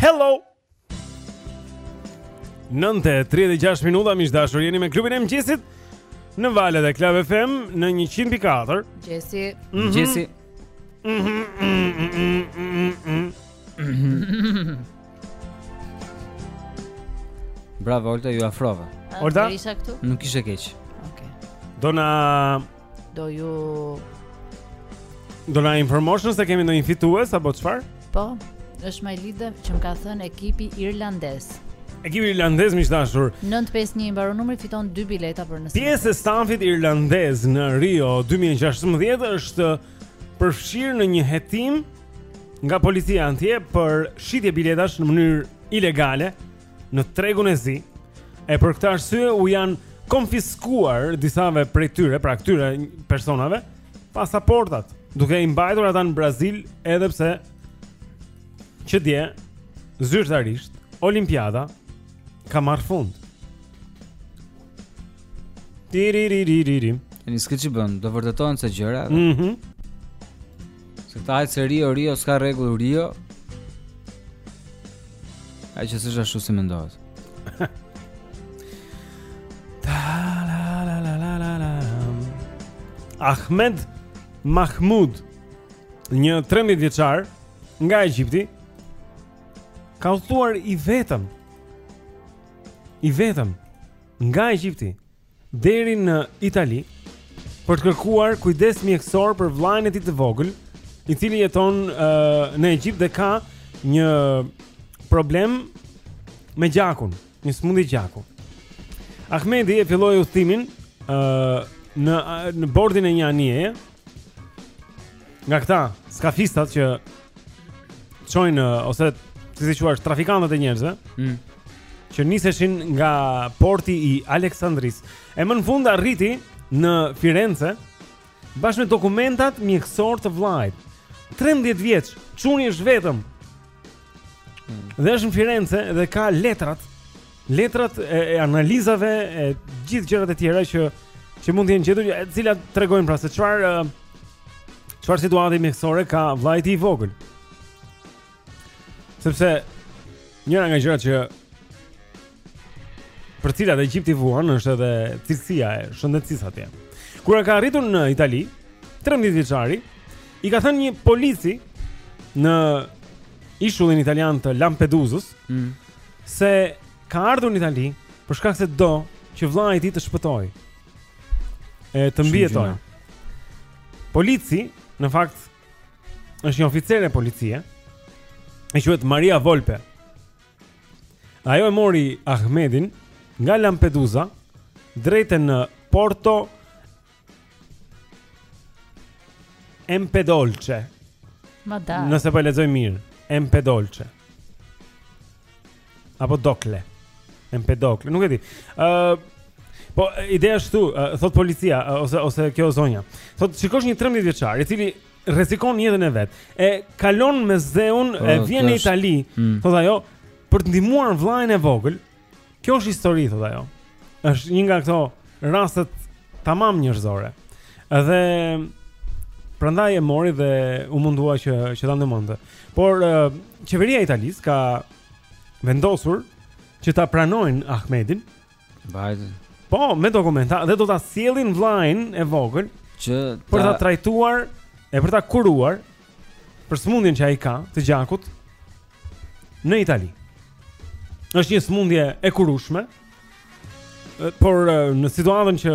Hello. 9 e 36 minuta miq të dashur, jeni me klubin e mëngjesit në valët e Club FM në 100.4. Jesi, mm -hmm. Jesi. Bravo Olta, iu afrove. Olta? Isha këtu? Nuk ishe keq. Okej. Okay. Do na do ju Do na informosh nëse kemi ndonjë fitues apo çfarë? Po, është më e lidhë që më ka thënë ekipi irlandez. Ekipi irlandez miq të dashur. 951 mbaron numri fiton 2 bileta për në. Pjesë e stafit irlandez në Rio 2016 është përfshirë në një hetim nga policia atje për shitje biletash në mënyrë ilegale në tregun e zi. E për këtë arsye u janë konfiskuar disave prej tyre, pra këtyre personave, pasaportat, duke i mbajtur ata në Brazil edhe pse që dje zyrtarisht Olimpiada ka marrë fund. Tiriririririr. Në skë që bën, do vërtetohen se gjëra. Mhm. Mm -hmm. Se këta ha se Rio, Rio, s'ka rregull Rio. Ai që s'është ashtu si mendohet. Ahmed Mahmud, një 13 vjeçar nga Egjipti, ka udhëtuar i vetëm. I vetëm nga Egjipti. deri në Itali për të kërkuar kujdes mjekësor për vllain e tij të vogël, i cili jeton uh, në Egjipt dhe ka një problem me gjakun, një smundje gjaku. Ahmedi e filloi udhëtimin uh, në në bordin e një anije, Nga këta skafistat që çojnë, ose Si si quash, trafikantët e njerëzve mm. Që niseshin nga porti i Aleksandrisë E më në fund arriti në Firenze bashkë me dokumentat mjekësore të vllait 13 vjeç, çuni është vetëm Dhe është në Firenze dhe ka letrat, letrat e, e analizave e gjithë gjërat e tjera që që mund të jenë gjetur, të cilat tregojnë pra se çfarë çfarë situate mjekësore ka vllai i tij i vogël. Sepse njëra nga gjërat që Për cilat Egjipti vuan është edhe cilësia e shëndetësisë atje. Kur ka arritur në Itali, 13 vjeçari i ka thënë një polici në ishullin italian të Lampedusës mm. se ka ardhur në Itali për shkak se do që vllai i tij të shpëtojë. E të mbijetojë. Polici, në fakt, është një oficere policie. E quhet Maria Volpe. Ajo e mori Ahmedin nga Lampedusa drejt në Porto Empedolce. Ma da. Nëse po e lexoj mirë, Empedolce. Apo Dokle. Empedokle, nuk e di. Ë uh, Po ideja është këtu, uh, thot policia uh, ose ose kjo zonja. Thot shikosh një 13 vjeçar, i cili rrezikon jetën e vet. E kalon Mesdheun, po, e vjen në Itali, mm. thotë ajo, për të ndihmuar vllain e vogël. Kjo është histori thotë ajo. Është një nga këto rastet tamam njerëzore. Dhe prandaj e mori dhe u mundua që që ta ndihmonte. Por uh, qeveria e Italisë ka vendosur që ta pranojnë Ahmedin Vajzë. Po, me dokumenta dhe do ta sjellin vllain e vogël që ta... për ta trajtuar e për ta kuruar për sëmundjen që ai ka të gjakut në Itali. Është një sëmundje e kurueshme, por në situatën që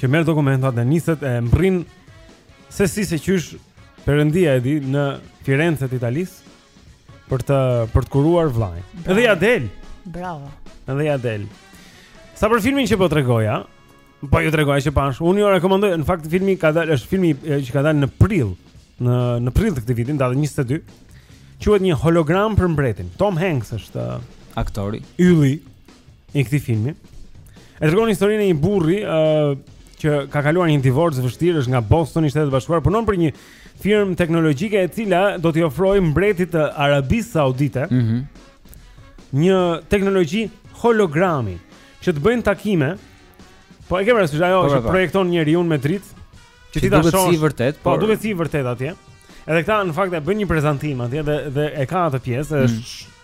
që merr dokumentat dhe niset e mbrin se si se qysh perëndia e di në Firenze të Italisë për të për të kuruar vllain. Edhe ia del. Bravo. Edhe ia del. Sa për filmin që po tregoja, po ju tregoja që pashë. Unë ju rekomandoj, në fakt filmi ka dalë, është filmi që ka dalë në prill, në në prill të këtij viti, datë 22. Quhet një hologram për mbretin. Tom Hanks është aktori. Ylli i këtij filmi. E tregon historinë e një burri ë uh, që ka kaluar një divorc të vështirë, është nga Bostoni Shtetet e Bashkuara, punon për një firmë teknologjike e cila do t'i ofrojë mbretit të Arabisë Saudite mm -hmm. një teknologji hologrami që të bëjnë takime. Po e ke parasysh ajo po, që po, po. projekton njeriun me dritë? Që ti ta shohësh. Duket si i vërtetë, po duket si i vërtetë atje. Edhe këta në fakt e bëjnë një prezantim atje dhe dhe e ka atë pjesë, është mm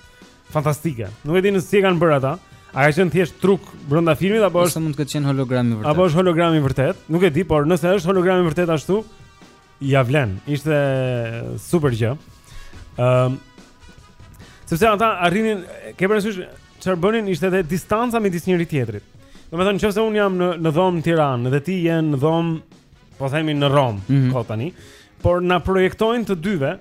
fantastike. Nuk e di se si e kanë bërë ata. A ka qenë thjesht truk brenda filmit apo është? Ose mund të ketë qenë hologram i vërtetë. Apo është hologram i vërtetë? Nuk e di, por nëse është hologram i vërtetë ashtu, ia vlen. Ishte super gjë. Ëm ehm, um, Sepse ata arrinin, ke parasysh çfarë bënin ishte edhe distanca midis njëri tjetrit. Domethënë nëse un jam në në dhomë në Tiranë dhe ti je në dhomë, po themi në Romë, mm -hmm. kot tani, por na projektojnë të dyve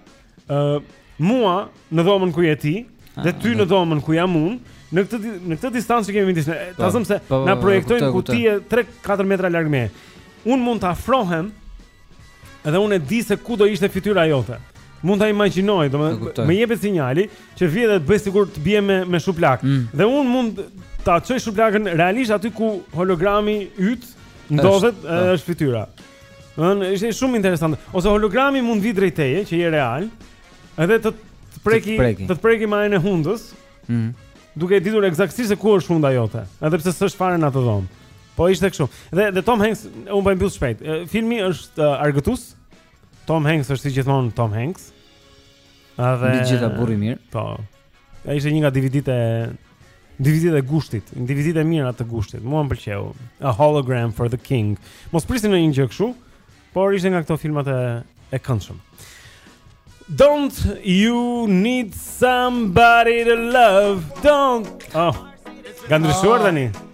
ë uh, mua në dhomën ku je ti ah, dhe ty në dhomën ku jam unë, në këtë në këtë distancë që kemi midis, ta po, themi se po, po, na projektojnë ku ti je 3-4 metra larg meje. Unë mund të afrohem edhe unë e di se ku do ishte fytyra jote. Mund ta imagjinoj, domethënë më jepet sinjali që vjen dhe të bëj sikur të bie me me shuplakë. Mm. Dhe unë mund ta çoj shuplakën realisht aty ku hologrami yt ndodhet, është fytyra. Ëh, ishte shumë interesante. Ose hologrami mund të vijë drejt teje, që je real, edhe të të prekë, të të prekë majën e hundës. Mhm. Mm duke e ditur ekzaktësisht se ku është hunda jote, edhe pse s'është fare në atë dhomë. Po ishte kështu. Dhe dhe Tom Hanks, unë po e mbyll shpejt. Filmi është uh, argëtues. Tom Hanks është si gjithmonë Tom Hanks. Edhe gjithë burrë i mirë. Po. Ai ishte një nga DVD-t e DVD-t e gushtit, DVD-t e mira të gushtit. Mua më pëlqeu. A Hologram for the King. Mos prisni ndonjë gjë kështu, por ishte nga këto filmat e e këndshëm. Don't you need somebody to love? Don't. Oh. Ka ndryshuar tani.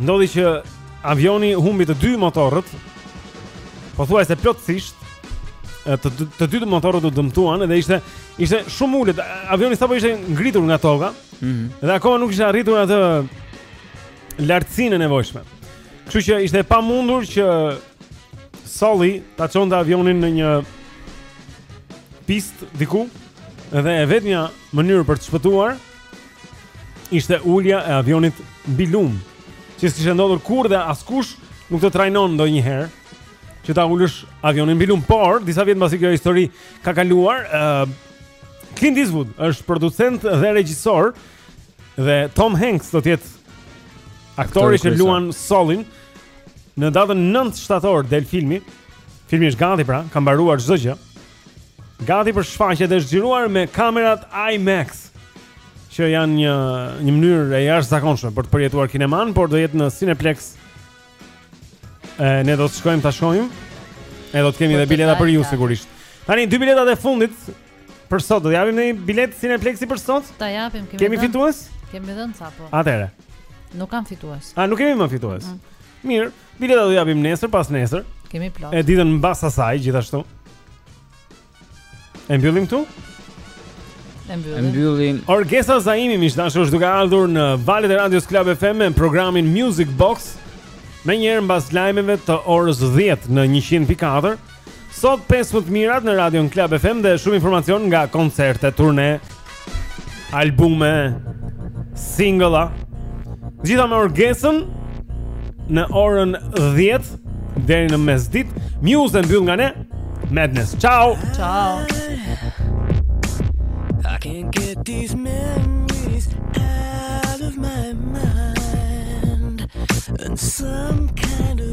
Ndodhi që avioni humbi të dy motorët. Pothuajse plotësisht të të dy motorët u dëmtuan dhe ishte ishte shumë ulët. Avioni sapo ishte ngritur nga toka. Mhm. Mm dhe akoma nuk kishte arritur atë lartësinë e nevojshme. Kështu që ishte e pamundur që Sully ta çonte avionin në një pistë diku dhe e vetmja mënyrë për të shpëtuar ishte ulja e avionit mbi lum, që s'kishte ndodhur kurrë dhe askush nuk të trajnon ndonjëherë që ta ulësh avionin mbi lum, por disa vjet pasi kjo histori ka kaluar, uh, Clint Eastwood është producent dhe regjisor dhe Tom Hanks do të jetë aktori që luan Sully-n. Në datën 9 shtator del filmi. Filmi është gati pra, ka mbaruar çdo gjë. Gati për shfaqje dhe është xhiruar me kamerat IMAX që janë një një mënyrë e jashtëzakonshme për të përjetuar kineman, por do jetë në Cineplexx. E, ne do të shkojmë ta shohim. E do të kemi edhe bileta për ju sigurisht. Tani dy biletat e fundit për sot do japim një biletë Cineplexx-i për sot? Ta japim, kemi. Kemi fitues? Kemi dhënë sapo. Atëherë. Nuk kam fitues. A nuk kemi më fitues? Mm -hmm. Mirë. Biletat do t'i japim nesër, pasnesër. Kemi plot. E ditën mbas asaj gjithashtu. E mbyllim këtu? E mbyllim. E mbyllim. Orgesa Zaimi miq të dashur është duke ardhur në valët e Radios Club FM me programin Music Box. Menjëherë mbas lajmeve të orës 10 në 100.4. Sot 5 më të mirat në Radion Club FM dhe shumë informacion nga koncerte, turne, albume, singla. Të gjitha me Orgesën në orën 10 deri në mesditë. Muse e mbyll nga ne, Madness. Ciao! Ciao! I can't get these memories out of my mind And some kind of